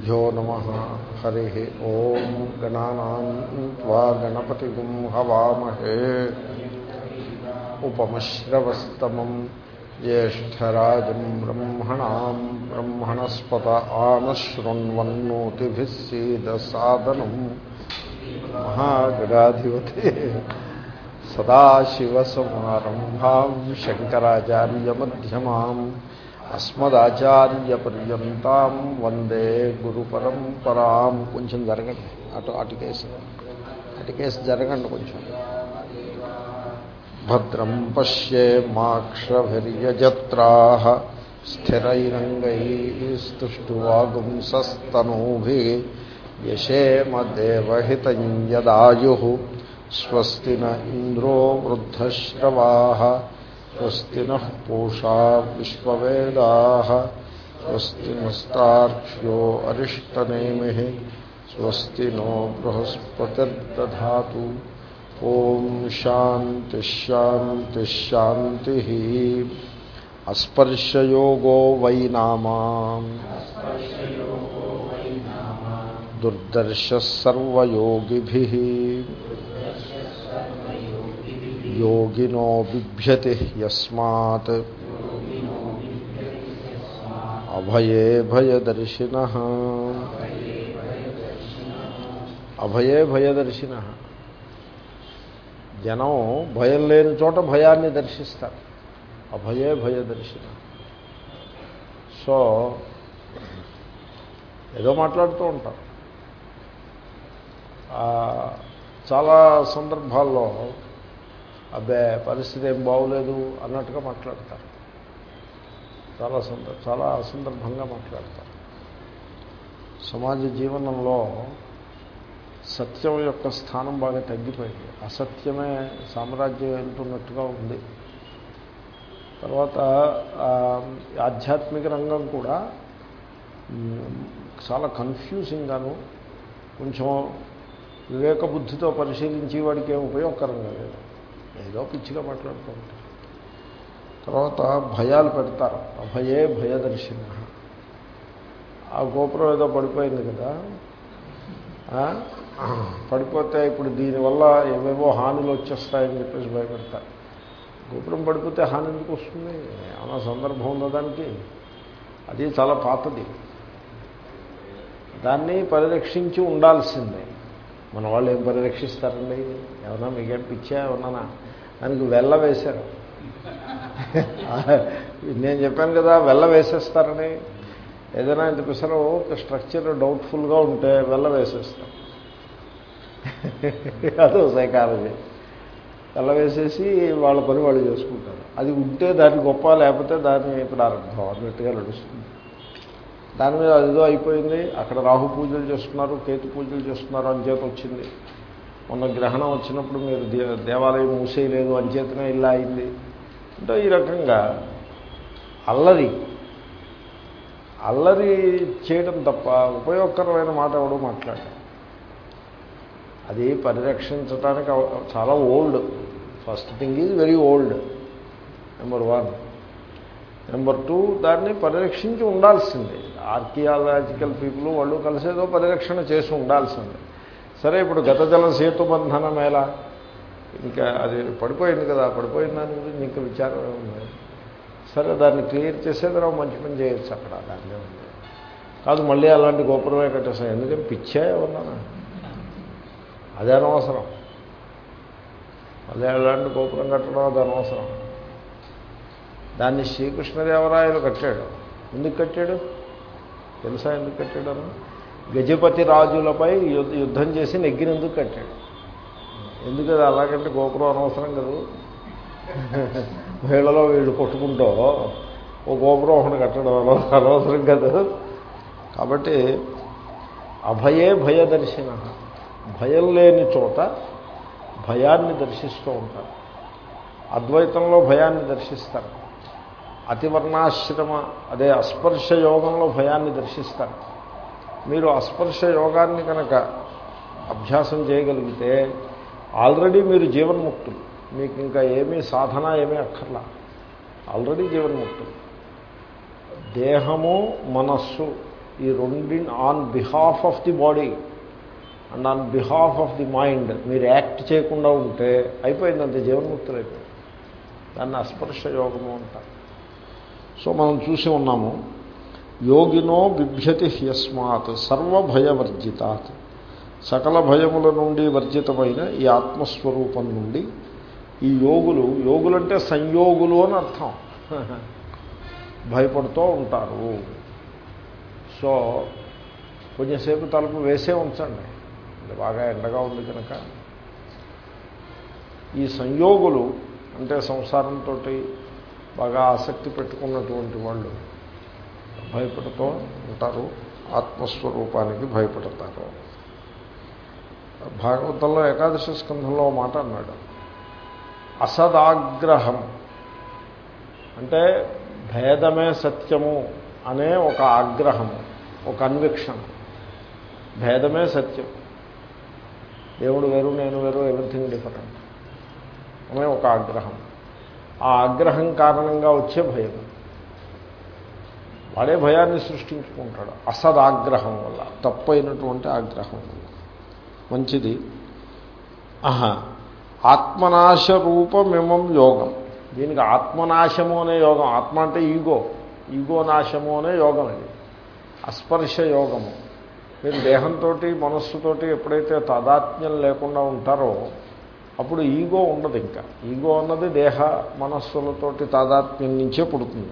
गुरुभ्यो नमः हरिः ॐ गणानां त्वा गणपतिगुं हवामहे उपमश्रवस्तमं ज्येष्ठराजं ब्रह्मणां ब्रह्मणस्पत आनशृण्वन्नोतिभिः सीदसादनं महागणाधिपते सदाशिवसमारम्भां शङ्कराचार्यमध्यमाम् అస్మదాచార్యపర్యంతం వందే గురు పరంపరాం కొంచెం జరగండి. అటు అటుకేసి అటుకేసి జరగండి కొంచెం. భద్రం పశ్యే మాక్షభిర్యజత్రా. స్థిరైరంగైస్తుష్టువాగుంసస్తనూభి యశేమదేవహితం యదాయు. స్వస్తి న ఇంద్రో వృద్ధశ్రవా. స్వస్తి నః పూషా విశ్వవేదా స్వస్తి నస్తార్క్ష్యో అరిష్టనేమి స్వస్తి నో బృహస్పతిర్దా ఓం శాంతిశాంతిశాంతి అస్పర్శయోగో వై నామా దుర్దర్శ సర్వయోగిభి యోగినో బిభ్యతి యస్మాత్ అభయే భయదర్శిన అభయే భయదర్శిన జనం భయం లేని చోట భయాన్ని దర్శిస్తారు. అభయే భయదర్శిన. సో ఏదో మాట్లాడుతూ ఉంటారు చాలా సందర్భాల్లో అబ్బే పరిస్థితి ఏం బాగోలేదు అన్నట్టుగా మాట్లాడతారు. చాలా సందర్భ చాలా అసందర్భంగా మాట్లాడతారు. సమాజ జీవనంలో సత్యం యొక్క స్థానం బాగా తగ్గిపోయింది. అసత్యమే సామ్రాజ్యం వెళ్తున్నట్టుగా ఉంది. తర్వాత ఆధ్యాత్మిక రంగం కూడా చాలా కన్ఫ్యూజింగ్గాను కొంచెం వివేకబుద్ధితో పరిశీలించి వాడికి ఏం ఉపయోగకరంగా లేదు. ఏదో పిచ్చిగా మాట్లాడుతూ ఉంటారు. తర్వాత భయాలు పెడతారు. అభయే భయదర్శిన. ఆ గోపురం ఏదో పడిపోయింది కదా. పడిపోతే ఇప్పుడు దీనివల్ల ఏవేవో హానులు వచ్చేస్తాయని చెప్పేసి భయపెడతారు. గోపురం పడిపోతే హాని ఎందుకు వస్తుంది? అన్న సందర్భం ఉందా దానికి? అది చాలా పాతది. దాన్ని పరిరక్షించి ఉండాల్సిందే. మన వాళ్ళు ఏం పరిరక్షిస్తారండి? ఏమన్నా మీకేం పిచ్చా ఏమన్నా దానికి వెళ్ళ వేశారు. నేను చెప్పాను కదా వెళ్ళ వేసేస్తారని. ఏదైనా ఇంత పిసరు స్ట్రక్చర్ డౌట్ఫుల్గా ఉంటే వెళ్ళ వేసేస్తాం. అదో సైకాలజీ వెళ్ళ వేసేసి వాళ్ళ పని వాళ్ళు చేసుకుంటారు. అది ఉంటే దాని గొప్ప లేకపోతే దాని ప్రారంభం. అన్నట్టుగా నడుస్తుంది. దాని మీద అదిదో అయిపోయింది. అక్కడ రాహు పూజలు చేస్తున్నారు కేతు పూజలు చేస్తున్నారు అంచేత వచ్చింది. మొన్న గ్రహణం వచ్చినప్పుడు మీరు దేవాలయం మూసేయలేదు అంచేతనే ఇలా అయింది. అంటే ఈ రకంగా అల్లరి అల్లరి చేయడం తప్ప ఉపయోగకరమైన మాట ఎవడో మాట్లాడారు అది పరిరక్షించడానికి చాలా old. First thing is very old number one. Number two దాన్ని పరిరక్షించి ఉండాల్సిందే. ఆర్కియాలజికల్ పీపుల్ వాళ్ళు కలిసేదో పరిరక్షణ చేసి ఉండాల్సిందే. సరే ఇప్పుడు గత జల సేతు బంధనం ఇంకా అది పడిపోయింది కదా పడిపోయిన దాని గురించి ఇంకా విచారం ఉంది సరే దాన్ని క్లియర్ చేసేది రావు మంచి పని చేయొచ్చు అక్కడ దాన్నే ఉంది కాదు మళ్ళీ అలాంటి గోపురమే కట్టేస్తాను ఎందుకంటే పిచ్చే ఉన్నాను అదే అనవసరం. మళ్ళీ అలాంటి గోపురం కట్టడం అది అనవసరం. దాన్ని శ్రీకృష్ణదేవరాయలు కట్టాడు. ఎందుకు కట్టాడు? తెలుసా ఎందుకు కట్టాడు గజపతి రాజులపై యుద్ధం చేసి నెగ్గినందుకు కట్టాడు. ఎందుకు అది అలాగంటే గోపురం అనవసరం కదా? వీళ్ళలో వీళ్ళు కొట్టుకుంటూ ఓ గోపురం ఒకటి కట్టడం అనవసరం కదా? కాబట్టి అభయే భయదర్శిన. భయం లేని చోట భయాన్ని దర్శిస్తూ ఉంటారు. అద్వైతంలో భయాన్ని దర్శిస్తారు. అతివర్ణాశ్రమ అదే అస్పర్శ యోగంలో భయాన్ని దర్శిస్తారు. మీరు అస్పర్శ యోగాన్ని కనుక అభ్యాసం చేయగలిగితే ఆల్రెడీ మీరు జీవన్ముక్తులు. మీకు ఇంకా ఏమీ సాధన ఏమీ అక్కర్లా. ఆల్రెడీ జీవన్ముక్తులు. దేహము మనస్సు ఈ రెండి on behalf of the body and on behalf of the mind మీరు యాక్ట్ చేయకుండా ఉంటే అయిపోయింది అంతే జీవన్ముక్తులు అయిపోయింది దాన్ని అస్పర్శ యోగము అంటారు. సో మనం చూసి ఉన్నాము యోగినో బిభ్యతి హ్యస్మాత్ సర్వభయవర్జితాత్. సకల భయముల నుండి వర్జితమైన ఈ ఆత్మస్వరూపం నుండి ఈ యోగులు యోగులంటే సంయోగులు అని అర్థం. భయపడుతూ ఉంటారు. సో కొంచెంసేపు తలుపు వేసే ఉంచండి. బాగా ఎండగా ఉంది కనుక. ఈ సంయోగులు అంటే సంసారంతో బాగా ఆసక్తి పెట్టుకున్నటువంటి వాళ్ళు భయపడుతూ ఉంటారు ఆత్మస్వరూపానికి భయపడతారు. భాగవతంలో ఏకాదశి స్కంధంలో మాట అన్నాడు. అసదాగ్రహం అంటే భేదమే సత్యము అనే ఒక ఆగ్రహము ఒక కన్విక్షన్ భేదమే సత్యం. దేవుడు వేరు నేను వేరు ఎవ్రీథింగ్ డిఫరెంట్ అనే ఒక ఆగ్రహం. ఆ ఆగ్రహం కారణంగా వచ్చే భయం. వాడే భయాన్ని సృష్టించుకుంటాడు. అసదాగ్రహం వల్ల తప్పైనటువంటి ఆగ్రహం వల్ల. మంచిది. ఆహా. ఆత్మనాశ రూపమిమం యోగం. దీనికి ఆత్మనాశము అనే యోగం ఆత్మ అంటే ఈగో. ఈగో నాశము అనే యోగం ఇది. అస్పర్శ యోగము. మీరు దేహంతో మనస్సుతోటి ఎప్పుడైతే తాదాత్మ్యం లేకుండా ఉంటారో అప్పుడు ఈగో ఉండదు ఇంకా. ఈగో అన్నది దేహ మనస్సులతోటి తాదాత్మ్యం నుంచే పుడుతుంది.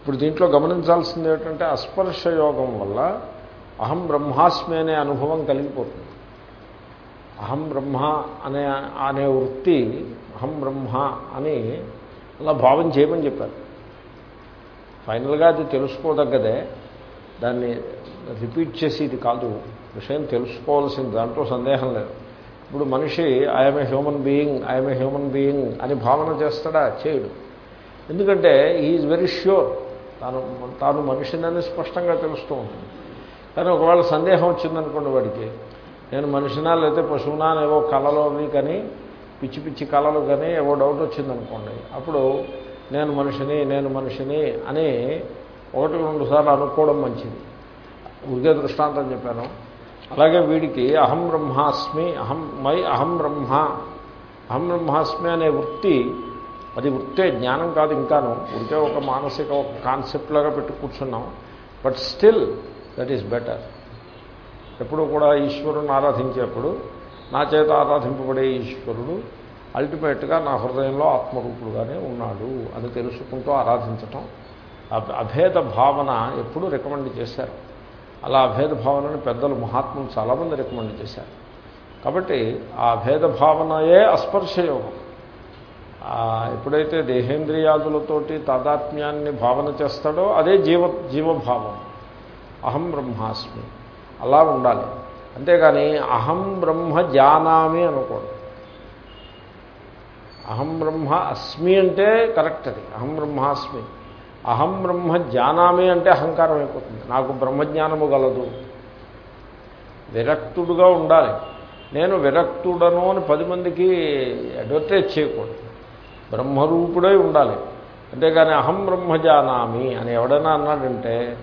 ఇప్పుడు దీంట్లో గమనించాల్సింది ఏంటంటే అస్పర్శ యోగం వల్ల అహం బ్రహ్మాస్మి అనే అనుభవం కలిగిపోతుంది. అహం బ్రహ్మ అనే అనే వృత్తి అహం బ్రహ్మ అని అలా భావం చేయమని చెప్పారు. ఫైనల్గా అది తెలుసుకోదగ్గదే. దాన్ని రిపీట్ చేసేది కాదు. విషయం తెలుసుకోవాల్సింది. దాంట్లో సందేహం లేదు. ఇప్పుడు మనిషి I'm a human being I'm a human being అని భావన చేస్తాడా? చేయడు. ఎందుకంటే ఈజ్ వెరీ ష్యూర్ తాను తాను మనిషినని స్పష్టంగా తెలుస్తూ ఉంటుంది. కానీ ఒకవేళ సందేహం వచ్చిందనుకోండి వాడికి నేను మనిషినా లేకపోతే పశువునా ఏవో కళలు కానీ పిచ్చి పిచ్చి కళలు కానీ ఏవో డౌట్ వచ్చిందనుకోండి అప్పుడు నేను మనిషిని నేను మనిషిని అని ఒకటి రెండు సార్లు అనుకోవడం మంచిది. ఉద్యోగ దృష్టాంతం చెప్పాను. అలాగే వీడికి అహం బ్రహ్మాస్మి అహం మై అహం బ్రహ్మ. అహం బ్రహ్మాస్మి అనే వృత్తి అది వృత్తే జ్ఞానం కాదు ఇంకాను. ఉడికే ఒక మానసిక ఒక కాన్సెప్ట్ లాగా కూర్చున్నాం. But still that is better. ఎప్పుడు కూడా ఈశ్వరుని ఆరాధించేప్పుడు నా చేత ఆరాధింపబడే ఈశ్వరుడు అల్టిమేట్గా నా హృదయంలో ఆత్మరూపుడుగానే ఉన్నాడు అని తెలుసుకుంటూ ఆరాధించటం. అభేద భావన ఎప్పుడూ రికమెండ్ చేశారు. అలా అభేద భావనని పెద్దలు మహాత్ములు చాలామంది రికమెండ్ చేశారు. కాబట్టి ఆ భేదభావనయే అస్పర్శయోగం. ఎప్పుడైతే దేహేంద్రియాదులతోటి తాదాత్మ్యాన్ని భావన చేస్తాడో అదే జీవ జీవభావం. అహం బ్రహ్మాస్మి. అలా ఉండాలి. అంతేగాని అహం బ్రహ్మ జానామి అనుకోండి. అహం బ్రహ్మ అస్మి అంటే కరెక్ట్ అది. అహం బ్రహ్మాస్మి. అహం బ్రహ్మ జానామి అంటే అహంకారం అయిపోతుంది. నాకు బ్రహ్మజ్ఞానము గలదు. విరక్తుడుగా ఉండాలి. నేను విరక్తుడను అని పది మందికి అడ్వర్టైజ్ చేయకూడదు. బ్రహ్మరూపుడై ఉండాలి. అంతేగాని అహం బ్రహ్మజానామి అని ఎవడైనా అన్నాడంటే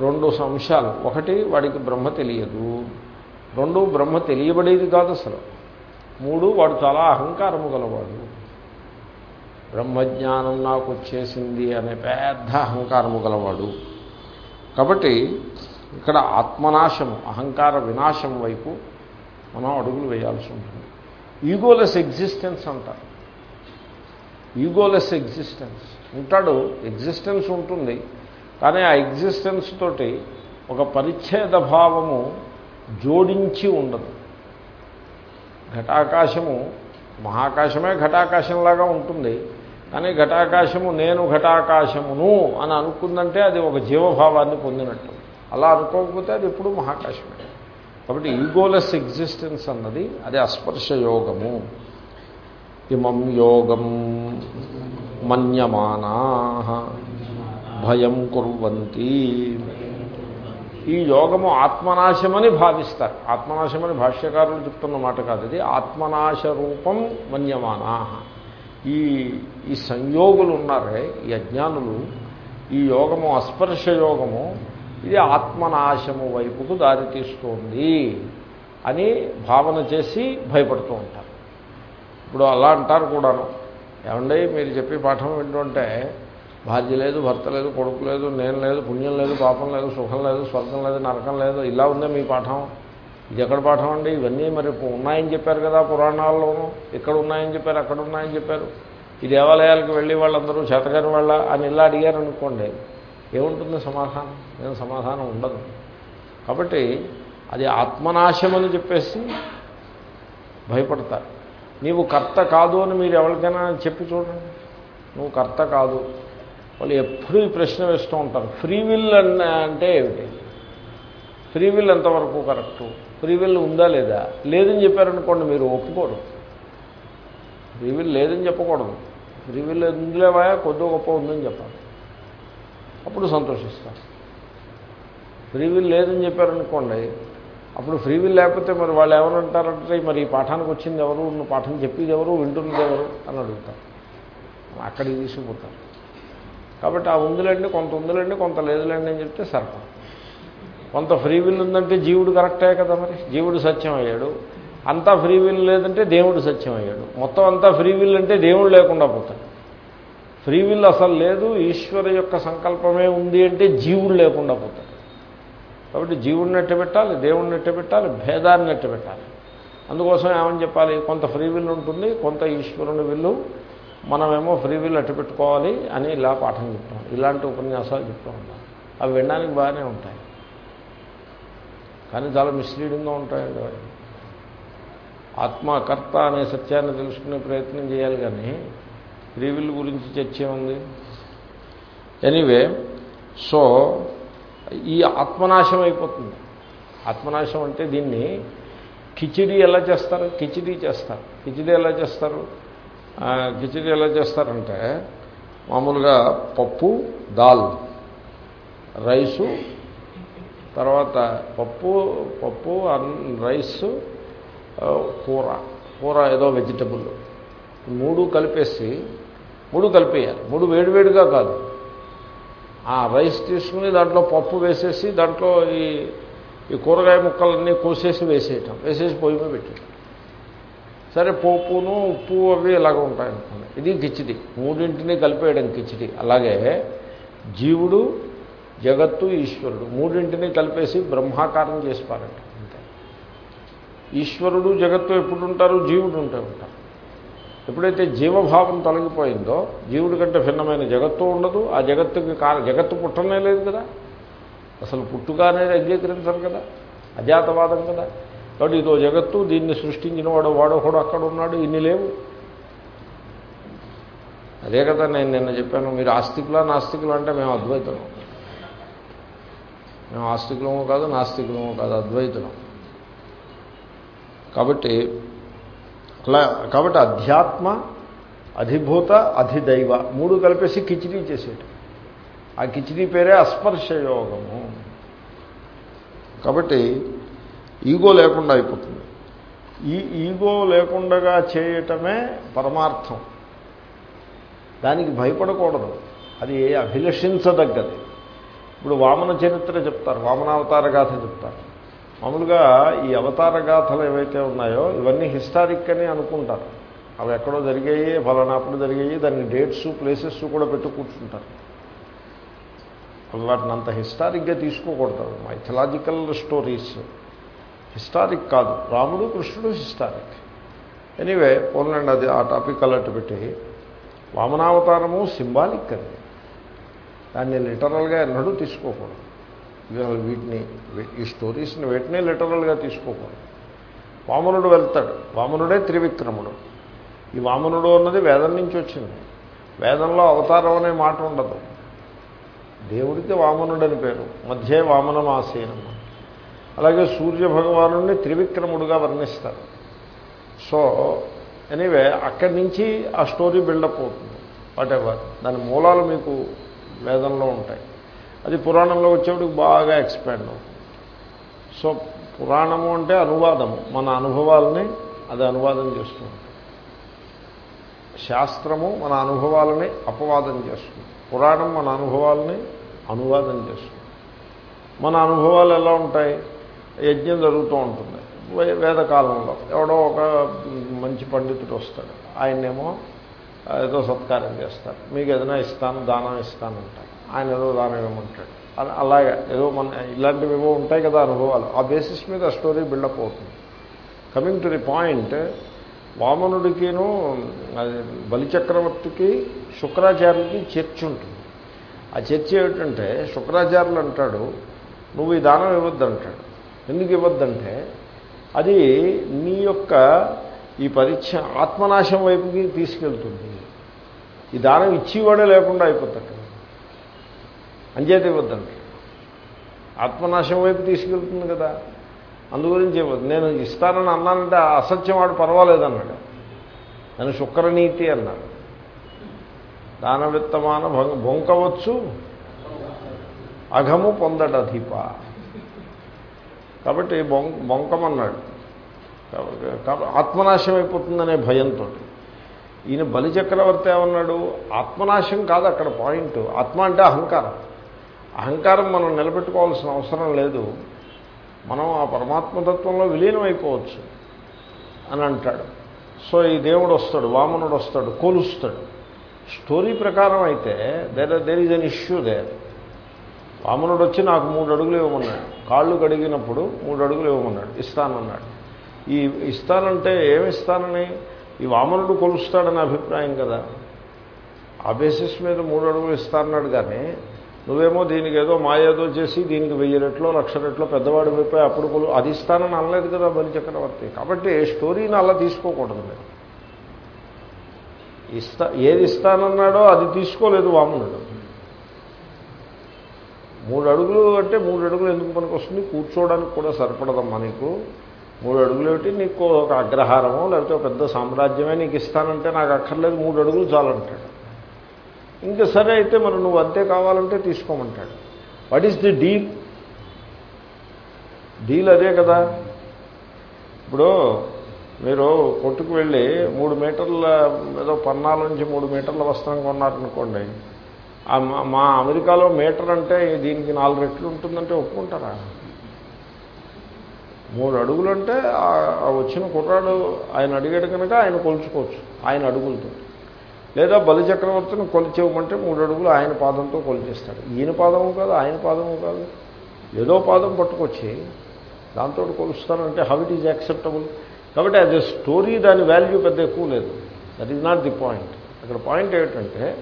రెండు అంశాలు ఒకటి వాడికి బ్రహ్మ తెలియదు. రెండు బ్రహ్మ తెలియబడేది కాదు అసలు. మూడు వాడు చాలా అహంకారము గలవాడు. బ్రహ్మజ్ఞానం నాకు వచ్చేసింది అనే పెద్ద అహంకారము గలవాడు. కాబట్టి ఇక్కడ ఆత్మనాశము అహంకార వినాశం వైపు మనం అడుగులు వేయాల్సి ఉంటుంది. ఈగోలెస్ ఎగ్జిస్టెన్స్ అంటారు. Egoless existence. ఉంటాడు ఎగ్జిస్టెన్స్ ఉంటుంది కానీ ఆ ఎగ్జిస్టెన్స్ తోటి ఒక పరిచ్ఛేద భావము జోడించి ఉండదు. ఘటాకాశము మహాకాశమే ఘటాకాశంలాగా ఉంటుంది. కానీ ఘటాకాశము నేను ఘటాకాశమును అని అనుకుందంటే అది ఒక జీవభావాన్ని పొందినట్టు. అలా అనుకోకపోతే అది ఎప్పుడు మహాకాశమే. కాబట్టి ఈగోలెస్ ఎగ్జిస్టెన్స్ అన్నది అది అస్పర్శ యోగము. ఇమం యోగం మన్యమానా భయం కుర్వంతి. ఈ యోగము ఆత్మనాశమని భావిస్తారు. ఆత్మనాశమని భాష్యకారులు చెప్తున్న మాట కాదు ఇది. ఆత్మనాశ రూపం మన్యమానా. ఈ ఈ సంయోగులు ఉన్నారే ఈ అజ్ఞానులు ఈ యోగము అస్పర్శ యోగము ఇది ఆత్మనాశము వైపుకు దారితీస్తోంది అని భావన చేసి భయపడుతూ ఉంటారు. ఇప్పుడు అలా అంటారు కూడాను. ఏమండి మీరు చెప్పి పాఠం వింటుంటే భార్య లేదు భర్త లేదు కొడుకు లేదు నేను లేదు పుణ్యం లేదు పాపం లేదు సుఖం లేదు స్వర్గం లేదు నరకం లేదు ఇలా ఉందే మీ పాఠం? ఇది ఎక్కడ పాఠం అండి ఇవన్నీ మరి ఉన్నాయని చెప్పారు కదా పురాణాల్లోనూ. ఇక్కడ ఉన్నాయని చెప్పారు? అక్కడ ఉన్నాయని చెప్పారు. ఈ దేవాలయాలకు వెళ్ళి వాళ్ళందరూ చేతగారి వాళ్ళ అని ఇలా అడిగారు అనుకోండి ఏముంటుంది సమాధానం? ఏం సమాధానం ఉండదు. కాబట్టి అది ఆత్మనాశం అని చెప్పేసి భయపడతారు. నీవు కర్త కాదు అని మీరు ఎవరికైనా చెప్పి చూడండి. నువ్వు కర్త కాదు. వాళ్ళు ఎప్పుడూ ఈ ప్రశ్న వేస్తూ ఉంటారు. ఫ్రీ విల్ అంటే ఏమిటి? ఫ్రీ విల్ ఎంతవరకు కరెక్టు? ఫ్రీవిల్ ఉందా లేదా? లేదని చెప్పారనుకోండి మీరు ఒప్పుకోరు. ఫ్రీవిల్ లేదని చెప్పకూడదు. ఫ్రీవిల్ ఉందిలేవా కొద్ది గొప్ప ఉందని చెప్పాలి. అప్పుడు సంతోషిస్తారు. ఫ్రీవిల్ లేదని చెప్పారనుకోండి అప్పుడు ఫ్రీ విల్ లేకపోతే మరి వాళ్ళు ఎవరంటారంటే మరి ఈ పాఠానికి వచ్చింది ఎవరు? నువ్వు పాఠం చెప్పేది ఎవరు? వింటున్నది ఎవరు? అని అడుగుతారు. అక్కడికి తీసుకుపోతారు. కాబట్టి ఆ ఉందిలేండి కొంత ఉందిలేండి కొంత లేదులేండి అని చెప్తే సర్పం కొంత ఫ్రీ విల్ ఉందంటే జీవుడు కరెక్టే కదా మరి? జీవుడు సత్యం అయ్యాడు అంతా ఫ్రీ విల్ లేదంటే దేవుడు సత్యం అయ్యాడు మొత్తం అంతా ఫ్రీ విల్ అంటే దేవుడు లేకుండా పోతాడు. ఫ్రీ విల్ అసలు లేదు ఈశ్వర యొక్క సంకల్పమే ఉంది అంటే జీవుడు లేకుండా పోతాడు. కాబట్టి జీవుడిని ఎట్ట పెట్టాలి? దేవుడిని ఎట్ట పెట్టాలి? భేదాన్ని ఎట్ట పెట్టాలి? అందుకోసం ఏమని చెప్పాలి? కొంత ఫ్రీ విల్ ఉంటుంది కొంత ఈశ్వరుని విల్లు. మనమేమో ఫ్రీ విల్ అట్టు పెట్టుకోవాలి అని ఇలా పాఠం చెప్తాం ఇలాంటి ఉపన్యాసాలు చెప్తూ ఉంటాం అవి వినడానికి బాగానే ఉంటాయి. కానీ చాలా మిస్లీడింగ్గా ఉంటాయండి ఆత్మకర్త అనే సత్యాన్ని తెలుసుకునే ప్రయత్నం చేయాలి కానీ ఫ్రీవిల్ గురించి చర్చ ఉంది ఎనీవే సో ఈ ఆత్మనాశం అయిపోతుంది. ఆత్మనాశం అంటే దీన్ని కిచిడి ఎలా చేస్తారు? కిచిడి చేస్తారు. కిచిడి ఎలా చేస్తారు? కిచిడి ఎలా చేస్తారంటే మామూలుగా పప్పు దాల్ రైసు తర్వాత పప్పు పప్పు రైస్ కూర. కూర ఏదో వెజిటబుల్ మూడు కలిపేసి మూడు కలిపేయాలి. మూడు వేడివేడిగా కాదు. ఆ రైస్ తీసుకుని దాంట్లో పప్పు వేసేసి దాంట్లో ఈ ఈ కూరగాయ ముక్కలన్నీ కోసేసి వేసేయటం. వేసేసి పొయ్యి మీద పెట్టేయటం. సరే పోపును ఉప్పు అవి ఇలాగ ఉంటాయనుకోండి. ఇది కిచిడి. మూడింటిని కలిపేయడం కిచిడి. అలాగే జీవుడు జగత్తు ఈశ్వరుడు. మూడింటిని కలిపేసి బ్రహ్మాకారం చేసి పారట అంతే. ఈశ్వరుడు జగత్తు ఎప్పుడు ఉంటారు జీవుడు ఉంటే ఉంటారు. ఎప్పుడైతే జీవభావం తొలగిపోయిందో జీవుడి కంటే భిన్నమైన జగత్తు ఉండదు. ఆ జగత్తుకి కార జగత్తు పుట్టనే లేదు కదా. అసలు పుట్టుగానే అంగీకరించరు కదా. అజాతవాదం కదా. కాబట్టి ఇదో జగత్తు దీన్ని సృష్టించిన వాడు వాడో కూడా అక్కడ ఉన్నాడు ఇన్ని లేవు. అదే కదా నేను నిన్న చెప్పాను మీరు ఆస్తికులా నాస్తికులు అంటే మేము అద్వైతం మేము ఆస్తికులము కాదు నాస్తికులము కాదు అద్వైతులం. కాబట్టి అలా కాబట్టి అధ్యాత్మ అధిభూత అధిదైవ మూడు కలిపేసి కిచిడీ చేసేట. ఆ కిచిడీ పేరే అస్పర్శయోగము. కాబట్టి ఈగో లేకుండా అయిపోతుంది. ఈ ఈగో లేకుండా చేయటమే పరమార్థం. దానికి భయపడకూడదు. అది అభిలషించదగ్గది. ఇప్పుడు వామన చరిత్ర చెప్తారు వామనావతార గాథ చెప్తారు. మామూలుగా ఈ అవతార గాథలు ఏవైతే ఉన్నాయో ఇవన్నీ హిస్టారిక్ అని అనుకుంటారు. అవి ఎక్కడో జరిగాయి ఫలానాప్పుడు జరిగాయి దాన్ని డేట్స్ ప్లేసెస్ కూడా పెట్టు కూర్చుంటారు. వాటిని అంత హిస్టారిక్గా తీసుకోకూడదు. మైథలాజికల్ స్టోరీస్ హిస్టారిక్ కాదు. రాముడు కృష్ణుడు హిస్టారిక్ ఎనీవే పోలండి అది ఆ టాపిక్ అలర్ట్ పెట్టి. వామనావతారము సింబాలిక్ అది దాన్ని లిటరల్గా ఎన్నడూ తీసుకోకూడదు. ఇవాళ వీటిని ఈ స్టోరీస్ని వీటినే లిటరల్గా తీసుకోకూడదు. వామనుడు వెళ్తాడు. వామనుడే త్రివిక్రముడు. ఈ వామనుడు అన్నది వేదం నుంచి వచ్చింది. వేదంలో అవతారం అనే మాట ఉండదు. దేవుడికి వామనుడు అని పేరు. మధ్య వామనమాసీనం అలాగే సూర్య భగవాను త్రివిక్రముడుగా వర్ణిస్తారు. సో ఎనీవే అక్కడి నుంచి ఆ స్టోరీ బిల్డప్ అవుతుంది. వాట్ ఎవర్ దాని మూలాలు మీకు వేదంలో ఉంటాయి. అది పురాణంలో వచ్చేప్పటికి బాగా ఎక్స్పాండ్ అవుతుంది. సో పురాణము అంటే అనువాదము. మన అనుభవాలని అది అనువాదం చేస్తుంది. శాస్త్రము మన అనుభవాలని అపవాదం చేస్తుంది. పురాణం మన అనుభవాలని అనువాదం చేస్తుంది. మన అనుభవాలు ఎలా ఉంటాయి? యజ్ఞం జరుగుతూ ఉంటుంది. వే- వేదకాలంలో. ఎవడో ఒక మంచి పండితుడు వస్తాడు. ఆయన్నేమో ఏదో సత్కారం చేస్తారు. మీకు ఏదైనా ఇస్తాను దానం ఇస్తానంటారు ఆయన ఏదో దానం ఇవ్వమంటాడు అలాగే ఏదో మన ఇలాంటివి ఏవో ఉంటాయి కదా అనుభవాలు. ఆ బేసిస్ మీద ఆ స్టోరీ బిల్డప్ అవుతుంది. కమింగ్ టు ది పాయింట్ వామనుడికిను అది బలిచక్రవర్తికి శుక్రాచార్యులకి చర్చ ఉంటుంది. ఆ చర్చ ఏమిటంటే శుక్రాచార్యులు అంటాడు నువ్వు ఈ దానం ఇవ్వద్దు అంటాడు ఎందుకు ఇవ్వద్దంటే అది నీ యొక్క ఈ పరీక్ష ఆత్మనాశం వైపుకి తీసుకెళ్తుంది. ఈ దానం ఇచ్చేవాడే లేకుండా అయిపోతాడు. అంచేత ఇవ్వద్దండి. ఆత్మనాశం వైపు తీసుకెళ్తుంది కదా. అందుగురించి ఇవ్వద్దు. నేను ఇస్తానని అన్నానంటే అసత్యం వాడు పర్వాలేదన్నాడు. నేను శుక్రనీతి అన్నాడు. దానవిత్తమాన భంగ బొంకవచ్చు అఘము పొందడధిప కాబట్టి బొం బొంకమన్నాడు ఆత్మనాశం అయిపోతుందనే భయంతో ఈయన బలిచక్రవర్తి ఏమన్నాడు? ఆత్మనాశం కాదు అక్కడ పాయింట్. ఆత్మ అంటే అహంకారం. అహంకారం మనం నిలబెట్టుకోవాల్సిన అవసరం లేదు. మనం ఆ పరమాత్మతత్వంలో విలీనం అయిపోవచ్చు అని అంటాడు. సో ఈ దేవుడు వస్తాడు వామనుడు వస్తాడు కొలుస్తాడు. స్టోరీ ప్రకారం అయితే there there is an issue there వామనుడు వచ్చి నాకు మూడు అడుగులు ఇవ్వమన్నాడు. కాళ్ళు కడిగినప్పుడు మూడు అడుగులు ఇవ్వమన్నాడు. ఇస్తానన్నాడు. ఈ ఇస్తానంటే ఏమి ఇస్తానని ఈ వామనుడు కొలుస్తాడని అభిప్రాయం కదా. ఆ బేసిస్ మీద మూడు అడుగులు ఇస్తానన్నాడు కానీ నువ్వేమో దీనికి ఏదో మాయేదో చేసి దీనికి వెయ్యి రెట్లో లక్ష రెట్లో పెద్దవాడు అయిపోయి అప్పుడు కొలు అది ఇస్తానని అనలేదు కదా బలి చక్రవర్తి. కాబట్టి స్టోరీని అలా తీసుకోకూడదు మీరు. ఇస్తా ఏది ఇస్తానన్నాడో అది తీసుకోలేదు వామనుడు. మూడు అడుగులు అంటే మూడు అడుగులు ఎందుకు పనికి వస్తుంది కూర్చోవడానికి కూడా సరిపడదమ్మా నీకు. మూడు అడుగులు ఏమిటి? నీకు ఒక అగ్రహారమో లేకపోతే ఒక పెద్ద సామ్రాజ్యమే నీకు ఇస్తానంటే నాకు అక్కర్లేదు మూడు అడుగులు చాలంటాడు ఇంకా సరే అయితే మరి నువ్వు అంతే కావాలంటే తీసుకోమంటాడు. What is the deal deal అదే కదా. ఇప్పుడు మీరు కొట్టుకు వెళ్ళి మూడు మీటర్ల ఏదో పన్నాల నుంచి మూడు మీటర్ల వస్త్రం కొన్నారనుకోండి మా అమెరికాలో మీటర్ అంటే దీనికి నాలుగు రెట్లు ఉంటుందంటే ఒప్పుకుంటారా? మూడు అడుగులు అంటే ఆ- వచ్చిన కుర్రాడు ఆయన అడిగాడు కనుక ఆయన కొలుచుకోవచ్చు. ఆయన అడుగులతో. లేదా బలి చక్రవర్తిని కొలిచేవమంటే మూడు అడుగులు ఆయన పాదంతో కొలిచేస్తాడు. ఈయన పాదము కాదు ఆయన పాదము కాదు. ఏదో పాదం పట్టుకొచ్చి దాంతో కొలుస్తానంటే హౌ ఇట్ ఈజ్ యాక్సెప్టబుల్ కాబట్టి అది స్టోరీ దాని వాల్యూ పెద్ద ఎక్కువ లేదు. That is not the point అక్కడ పాయింట్ ఏమిటంటే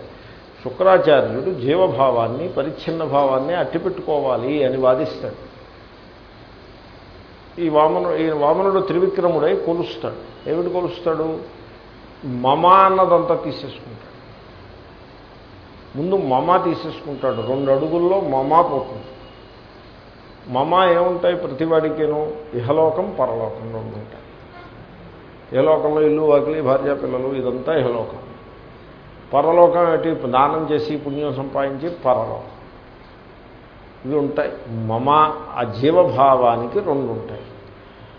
శుక్రాచార్యుడు జీవభావాన్ని పరిచ్ఛిన్న భావాన్ని అట్టిపెట్టుకోవాలి అని వాదిస్తాడు. ఈ వామను ఈ వామనుడు త్రివిక్రముడై కొలుస్తాడు. ఏమిటి కొలుస్తాడు? మమ అన్నదంతా తీసేసుకుంటాడు. ముందు మమ తీసేసుకుంటాడు. రెండు అడుగుల్లో మమ పోతుంది. మమ ఏముంటాయి? ప్రతివాడికేను ఇహలోకం పరలోకం రెండు ఉంటాయి. ఇహలోకంలో ఇల్లు వాకిలి భార్య పిల్లలు ఇదంతా ఇహలోకం. పరలోకం ఏంటి దానం చేసి పుణ్యం సంపాదించి పరలోకం. ఇవి ఉంటాయి. మమ ఆ జీవభావానికి రెండు ఉంటాయి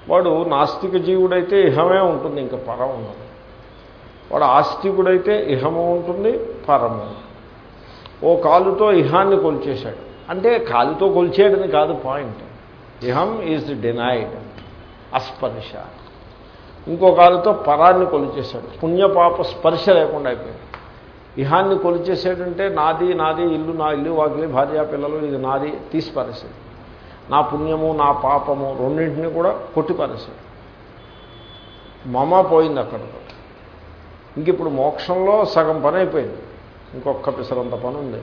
వాడు నాస్తిక జీవుడైతే ఇహమే ఉంటుంది ఇంకా పరం ఉండదు. వాడు ఆస్తికుడైతే ఇహము ఉంటుంది పరము ఓ కాలుతో ఇహాన్ని కొలిచేశాడు. అంటే కాలుతో కొలిచేయడని కాదు పాయింట్. ఇహం ఈజ్ డినైడ్ అస్పర్శ. ఇంకో కాలుతో పరాన్ని కొలిచేశాడు. పుణ్యపాప స్పర్శ లేకుండా అయిపోయింది. ఇహాన్ని కొలిచేసాడంటే నాది నాది ఇల్లు నా ఇల్లు వాకిలి భార్య పిల్లలు ఇది నాది తీసి నా పుణ్యము నా పాపము రెండింటిని కూడా కొట్టి మమ పోయింది అక్కడ ఇంక ఇప్పుడు మోక్షంలో సగం పని అయిపోయింది. ఇంకొక పిసరంత పని ఉంది.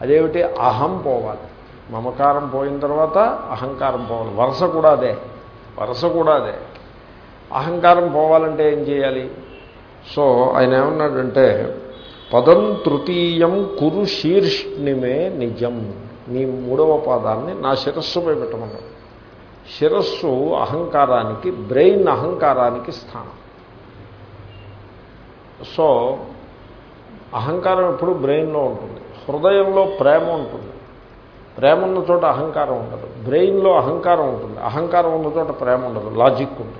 అదేమిటి? అహం పోవాలి. మమకారం పోయిన తర్వాత అహంకారం పోవాలి. వరుస కూడా అదే. వరుస కూడా అదే. అహంకారం పోవాలంటే ఏం చేయాలి? సో ఆయన ఏమన్నాడంటే పదం తృతీయం కురు శీర్ష్ణిమే నిజం. నీ మూడవ పాదాన్ని నా శిరస్సుపై పెట్టమన్నాడు. శిరస్సు అహంకారానికి బ్రెయిన్ అహంకారానికి స్థానం. సో అహంకారం ఎప్పుడు బ్రెయిన్లో ఉంటుంది. హృదయంలో ప్రేమ ఉంటుంది. ప్రేమ ఉన్న చోట అహంకారం ఉండదు. బ్రెయిన్లో అహంకారం ఉంటుంది. అహంకారం ఉన్న చోట ప్రేమ ఉండదు. లాజిక్ ఉంటుంది.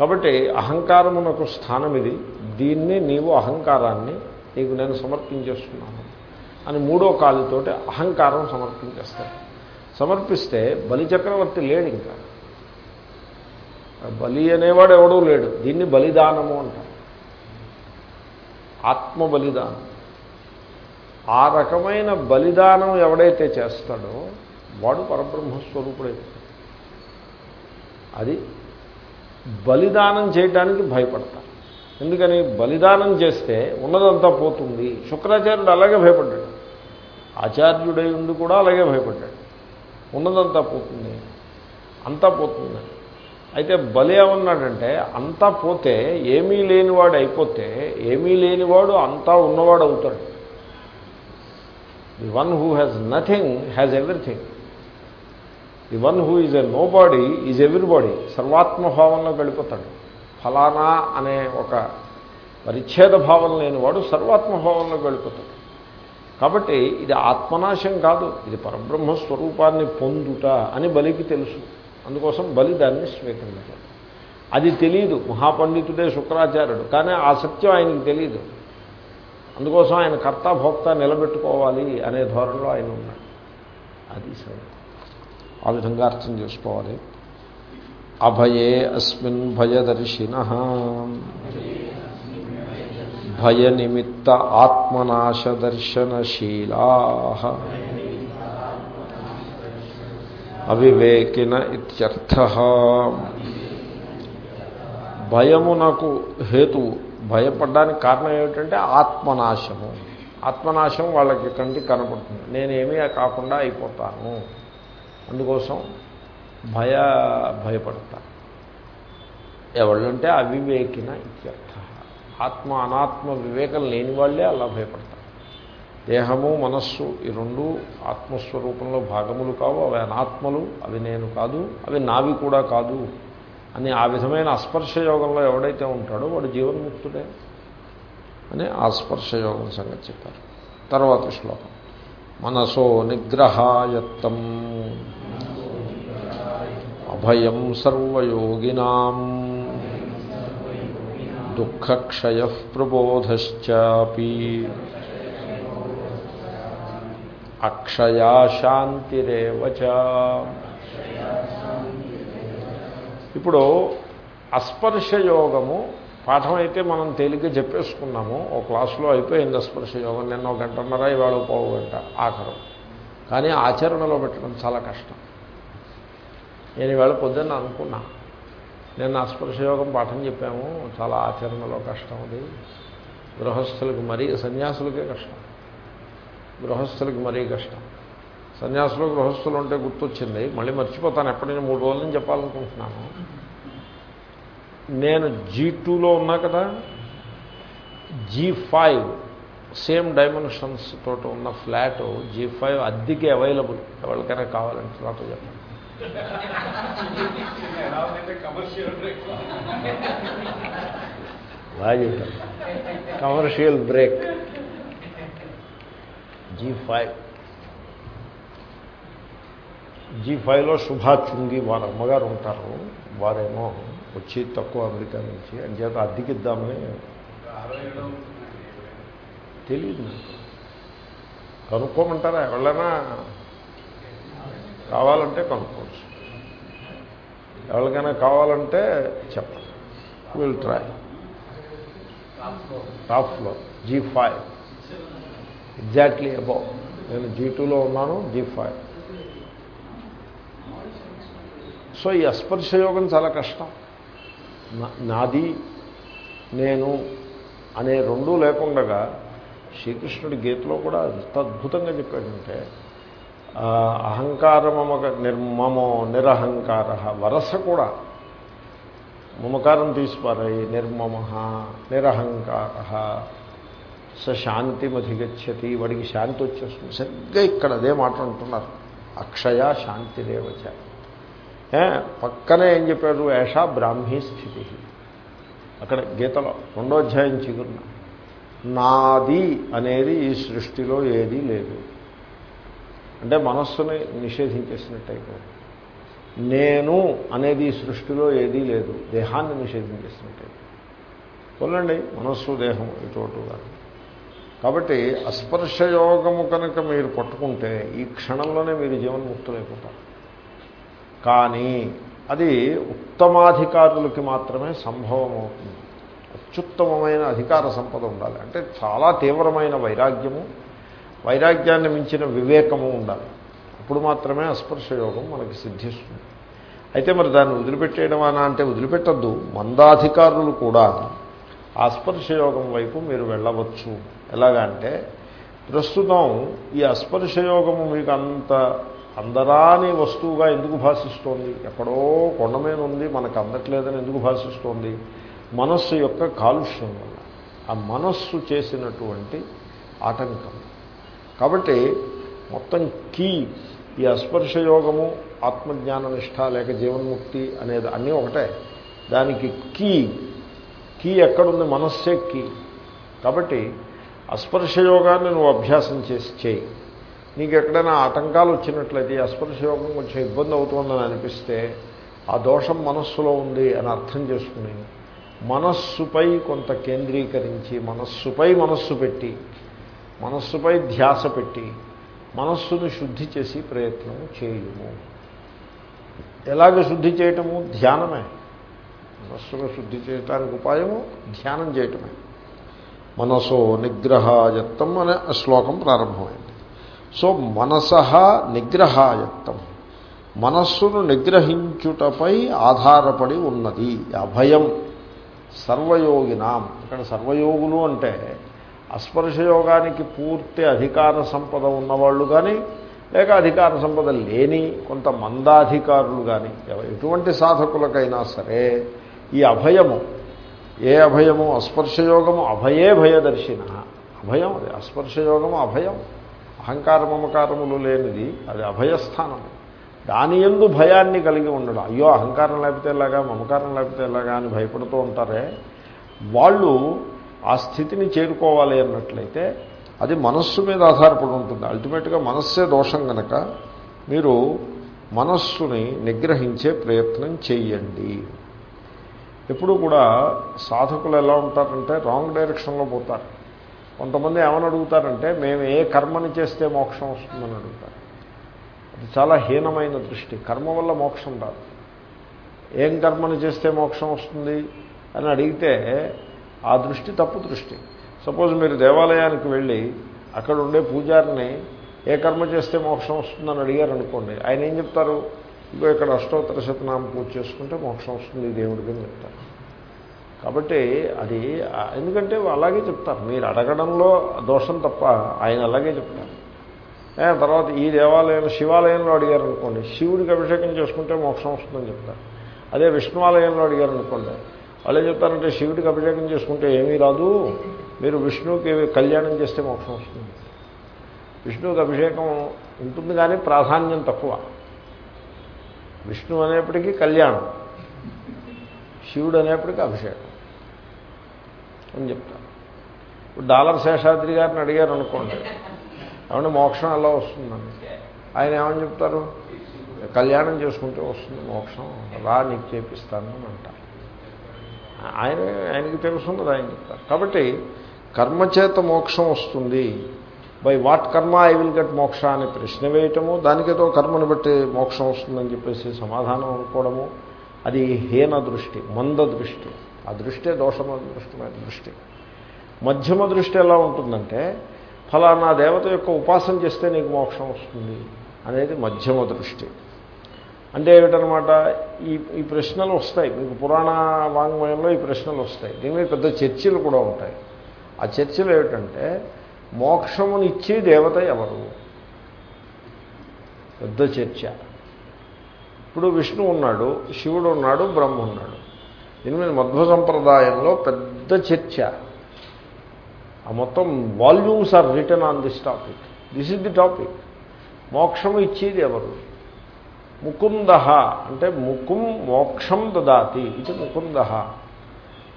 కాబట్టి అహంకారమునకు స్థానం ఇది దీన్ని నీవు అహంకారాన్ని నీకు నేను సమర్పించేస్తున్నాను అని మూడో కాలుతోటి అహంకారం సమర్పించేస్తాడు సమర్పిస్తే బలి చక్రవర్తి లేడు ఇంకా. బలి అనేవాడు ఎవడూ లేడు. దీన్ని బలిదానము అంటారు. ఆత్మ బలిదానం ఆ రకమైన బలిదానం ఎవడైతే చేస్తాడో వాడు పరబ్రహ్మస్వరూపుడైతే అది బలిదానం చేయడానికి భయపడతాడు. ఎందుకని బలిదానం చేస్తే ఉన్నదంతా పోతుంది. శుక్రాచార్యుడు అలాగే భయపడ్డాడు. ఆచార్యుడై ఉండి కూడా అలాగే భయపడ్డాడు. ఉన్నదంతా పోతుంది. అంతా పోతుంది. అయితే బలి ఏమన్నాడంటే అంతా పోతే ఏమీ లేనివాడు అయిపోతే ఏమీ లేనివాడు అంతా ఉన్నవాడు అవుతాడు. The one who has nothing has everything the one who is a nobody is everybody సర్వాత్మభావంలో గడిపోతాడు ఫలానా అనే ఒక పరిచ్ఛేద భావం లేనివాడు సర్వాత్మభావంలోకి వెళ్ళిపోతాడు. కాబట్టి ఇది ఆత్మనాశం కాదు ఇది పరబ్రహ్మ స్వరూపాన్ని పొందుట అని బలికి తెలుసు. అందుకోసం బలి దాన్ని స్వీకరించాడు అది తెలియదు మహాపండితుడే శుక్రాచార్యుడు కానీ ఆ సత్యం ఆయనకి తెలియదు అందుకోసం ఆయన కర్త భోక్త నిలబెట్టుకోవాలి అనే ధోరణిలో ఆయన ఉన్నాడు. అది సరే. ఆ విధంగా అర్థం చేసుకోవాలి. అభయే అస్మిన్ భయదర్శిన భయనిమిత్త ఆత్మనాశదర్శనశీలా అవివేకిన ఇత్యర్థ భయమునకు హేతువు భయపడడానికి కారణం ఏమిటంటే ఆత్మనాశము. ఆత్మనాశం వాళ్ళకి కంటికి కనపడుతుంది. నేనేమీ కాకుండా అయిపోతాను. అందుకోసం భయ భయపడతా. ఎవళ్ళంటే అవివేకిన ఇత్యర్థ. ఆత్మ అనాత్మ వివేకం లేని వాళ్ళే అలా భయపడతారు దేహము మనస్సు ఈ రెండు ఆత్మస్వరూపంలో భాగములు కావు. అవి అనాత్మలు అవి నేను కాదు అవి నావి కూడా కాదు అని ఆ విధమైన అస్పర్శ యోగంలో ఎవడైతే ఉంటాడో వాడు జీవన్ముక్తుడే అని ఆ స్పర్శ యోగం సంగతి చెప్పారు. తర్వాత శ్లోకం. మనసో నిగ్రహాయత్తం. అభయం సర్వయోగినాం. దుఃఖక్షయ ప్రబోధశ్చాపి. అక్షయా శాంతిరేవచ ఇప్పుడు అస్పర్శయోగము పాఠం అయితే మనం తేలిగ్గా చెప్పేసుకున్నాము ఓ క్లాసులో అయిపోయింది స్పర్శయోగం నిన్న ఒక గంటన్నర ఇవాళ పావు గంట ఆఖరం. కానీ ఆచరణలో పెట్టడం చాలా కష్టం. నేను ఈవేళ పొద్దున్న అనుకున్నా. నేను అస్పృశయోగం పాఠం చెప్పాము. చాలా ఆచరణలో కష్టం అది. గృహస్థులకు మరీ సన్యాసులకే కష్టం. గృహస్థులకి మరీ కష్టం. సన్యాసులు గృహస్థులు ఉంటే గుర్తొచ్చింది. మళ్ళీ మర్చిపోతాను. ఎప్పటికైనా మూడు రోజుల నుంచి చెప్పాలనుకుంటున్నాను. నేను జీ టూలో ఉన్నా కదా? జీ ఫైవ్ సేమ్ డైమెన్షన్స్ తోటి ఉన్న ఫ్లాట్ జీ ఫైవ్ అద్దెకి అవైలబుల్ ఎవరికైనా కావాలంటే నాతో చెప్పండి. బాగా చెప్పారు commercial break G five G ఫైవ్లో శుభా చుంగి వారి అమ్మగారు ఉంటారు వారేమో వచ్చి తక్కువ అమెరికా నుంచి అంచేత అద్దెకిద్దామని తెలియదు నాకు కనుక్కోమంటారా ఎవరైనా కావాలంటే కనుక్కోవచ్చు. ఎవరికైనా కావాలంటే చెప్పండి will try top floor G five exactly above నేను జీ టూలో ఉన్నాను జీ ఫైవ్ సో ఈ అస్పర్శయోగం చాలా కష్టం. నాది నేను అనే రెండూ లేకుండా శ్రీకృష్ణుడి గీతలో కూడా ఎంత అద్భుతంగా చెప్పాడంటే అహంకారమమక నిర్మమో నిరహంకార వరస కూడా. మమకారం తీసిపారాయి నిర్మమ నిరహంకార. స శాంతిమధిగచ్చతి వాడికి శాంతి వచ్చేస్తుంది. సరిగ్గా ఇక్కడ అదే మాట అంటున్నారు. అక్షయ శాంతిరేవచ పక్కనే ఏం చెప్పారు? ఏషా బ్రాహ్మీ స్థితి. అక్కడ గీతలో రెండో అధ్యాయం చిగురున. నాది అనేది ఈ సృష్టిలో ఏదీ లేదు. అంటే మనస్సుని నిషేధించేసినట్టయిపోయింది నేను అనేది ఈ సృష్టిలో ఏదీ లేదు. దేహాన్ని నిషేధించేసినట్టయిపోయింది పోలండి మనస్సు దేహం ఇటువంటి కాదు. కాబట్టి అస్పర్శయోగము కనుక మీరు పట్టుకుంటే ఈ క్షణంలోనే మీరు జీవన్ముక్తులైపోతారు. కానీ అది ఉత్తమాధికారులకి మాత్రమే సంభవం అవుతుంది అత్యుత్తమమైన అధికార సంపద ఉండాలి. అంటే చాలా తీవ్రమైన వైరాగ్యము వైరాగ్యాన్ని మించిన వివేకము ఉండాలి. అప్పుడు మాత్రమే అస్పర్శయోగం మనకి సిద్ధిస్తుంది. అయితే మరి దాన్ని వదిలిపెట్టేయడం అనా అంటే వదిలిపెట్టద్దు. మందాధికారులు కూడా ఆ స్పర్శయోగం వైపు మీరు వెళ్ళవచ్చు. ఎలాగంటే ప్రస్తుతం ఈ అస్పర్శయోగము మీకు అంత అందరాని వస్తువుగా ఎందుకు భాషిస్తోంది? ఎక్కడో కొండ మీద ఉంది మనకు అందట్లేదని ఎందుకు భాషిస్తోంది? మనస్సు యొక్క కాలుష్యం వల్ల. ఆ మనస్సు చేసినటువంటి ఆటంకం. కాబట్టి మొత్తం కీ ఈ అస్పర్శయోగము ఆత్మజ్ఞాన నిష్ట లేక జీవన్ముక్తి అనేది అన్నీ ఒకటే. దానికి కీ కీ ఎక్కడుంది? మనస్సే కీ. కాబట్టి అస్పర్శయోగాన్ని నువ్వు అభ్యాసం చేసి చేయి. నీకు ఎక్కడైనా ఆటంకాలు వచ్చినట్లయితే ఈ అస్పర్శయోగం కొంచెం ఇబ్బంది అవుతుందని అనిపిస్తే ఆ దోషం మనస్సులో ఉంది అని అర్థం చేసుకుని మనస్సుపై కొంత కేంద్రీకరించి మనస్సుపై మనస్సు పెట్టి మనస్సుపై ధ్యాస పెట్టి మనస్సును శుద్ధి చేసి ప్రయత్నం చేయము. ఎలాగ శుద్ధి చేయటము? ధ్యానమే. మనస్సును శుద్ధి చేయటానికి ఉపాయము ధ్యానం చేయటమే. మనసో నిగ్రహాయత్తం అనే శ్లోకం ప్రారంభమైంది. సో మనస నిగ్రహాయత్తం. మనస్సును నిగ్రహించుటపై ఆధారపడి ఉన్నది. అభయం. సర్వయోగినాం. ఇక్కడ సర్వయోగులు అంటే అస్పర్శయోగానికి పూర్తి అధికార సంపద ఉన్నవాళ్ళు కానీ లేక అధికార సంపద లేని కొంత మందాధికారులు కానీ ఎటువంటి సాధకులకైనా సరే ఈ అభయము ఏ అభయము అస్పర్శయోగము అభయే భయదర్శిన. అభయం అది అస్పర్శయోగము అభయం. అహంకార మమకారములు లేనిది అది అభయస్థానము. దాని ఎందు భయాన్ని కలిగి ఉండడం. అయ్యో అహంకారం లేకపోతే ఎలాగా మమకారం లేకపోతే ఎలాగా అని భయపడుతూ ఉంటారే. వాళ్ళు ఆ స్థితిని చేరుకోవాలి అన్నట్లయితే అది మనస్సు మీద ఆధారపడి ఉంటుంది. అల్టిమేట్గా మనస్సే దోషం కనుక మీరు మనస్సుని నిగ్రహించే ప్రయత్నం చేయండి ఎప్పుడు కూడా సాధకులు ఎలా ఉంటారంటే రాంగ్ డైరెక్షన్లో పోతారు. కొంతమంది ఏమని అడుగుతారంటే మేము ఏ కర్మని చేస్తే మోక్షం వస్తుందని అడుగుతారు. అది చాలా హీనమైన దృష్టి. కర్మ వల్ల మోక్షం రాదు. ఏం కర్మను చేస్తే మోక్షం వస్తుంది అని అడిగితే ఆ దృష్టి తప్పు దృష్టి. సపోజ్ మీరు దేవాలయానికి వెళ్ళి అక్కడ ఉండే పూజారిని ఏ కర్మ చేస్తే మోక్షం వస్తుందని అడిగారు అనుకోండి ఆయన ఏం చెప్తారు? ఇగో ఇక్కడ అష్టోత్తర శతనామం పూజ చేసుకుంటే మోక్షం వస్తుంది దేవుడికి అని చెప్తారు. కాబట్టి అది ఎందుకంటే అలాగే చెప్తారు. మీరు అడగడంలో దోషం తప్ప ఆయన అలాగే చెప్తారు. తర్వాత ఈ దేవాలయం శివాలయంలో అడిగారు అనుకోండి శివుడికి అభిషేకం చేసుకుంటే మోక్షం వస్తుందని చెప్తారు. అదే విష్ణువాలయంలో అడిగారు అనుకోండి వాళ్ళు ఏం చెప్తారంటే శివుడికి అభిషేకం చేసుకుంటే ఏమీ రాదు. మీరు విష్ణువుకి కళ్యాణం చేస్తే మోక్షం వస్తుంది. విష్ణువుకి అభిషేకం ఉంటుంది కానీ ప్రాధాన్యం తక్కువ. విష్ణు అనేప్పటికీ కళ్యాణం. శివుడు అనేప్పటికీ అభిషేకం అని చెప్తాను ఇప్పుడు డాలర్ శేషాద్రి గారిని అడిగారు అనుకోండి. ఏమంటే మోక్షం ఎలా వస్తుందండి? ఆయన ఏమని చెప్తారు? కళ్యాణం చేసుకుంటే వస్తుంది మోక్షం. రా నీకు చేపిస్తాను అని అంటారు. ఆయన ఆయనకి తెలుసున్నది ఆయన చెప్తారు. కాబట్టి కర్మచేత మోక్షం వస్తుంది. By what karma I will get moksha అని ప్రశ్న వేయటము దానికేదో కర్మను బట్టి మోక్షం వస్తుందని చెప్పేసి సమాధానం అనుకోవడము అది హీన దృష్టి మంద దృష్టి. ఆ దృష్టే దోషమ దృష్టమైన దృష్టి. మధ్యమ దృష్టి ఎలా ఉంటుందంటే ఫలానా దేవత యొక్క ఉపాసన చేస్తే నీకు మోక్షం వస్తుంది అనేది మధ్యమ దృష్టి. అంటే ఏమిటనమాట? ఈ ఈ ప్రశ్నలు వస్తాయి. మీకు పురాణ వాంగ్మయంలో ఈ ప్రశ్నలు వస్తాయి. దీని మీద పెద్ద చర్చలు కూడా ఉంటాయి. ఆ చర్చలు ఏమిటంటే మోక్షమునిచ్చే దేవత ఎవరు? పెద్ద చర్చ. ఇప్పుడు విష్ణు ఉన్నాడు శివుడు ఉన్నాడు బ్రహ్మ ఉన్నాడు. దీని మీద మధ్వ సంప్రదాయంలో పెద్ద చర్చ. ఆ మొత్తం volumes are return on this topic. This is the topic. మోక్షము ఇచ్చేది ఎవరు? ముకుంద అంటే ముకుం మోక్షం దదాతి ఇది ముకుంద.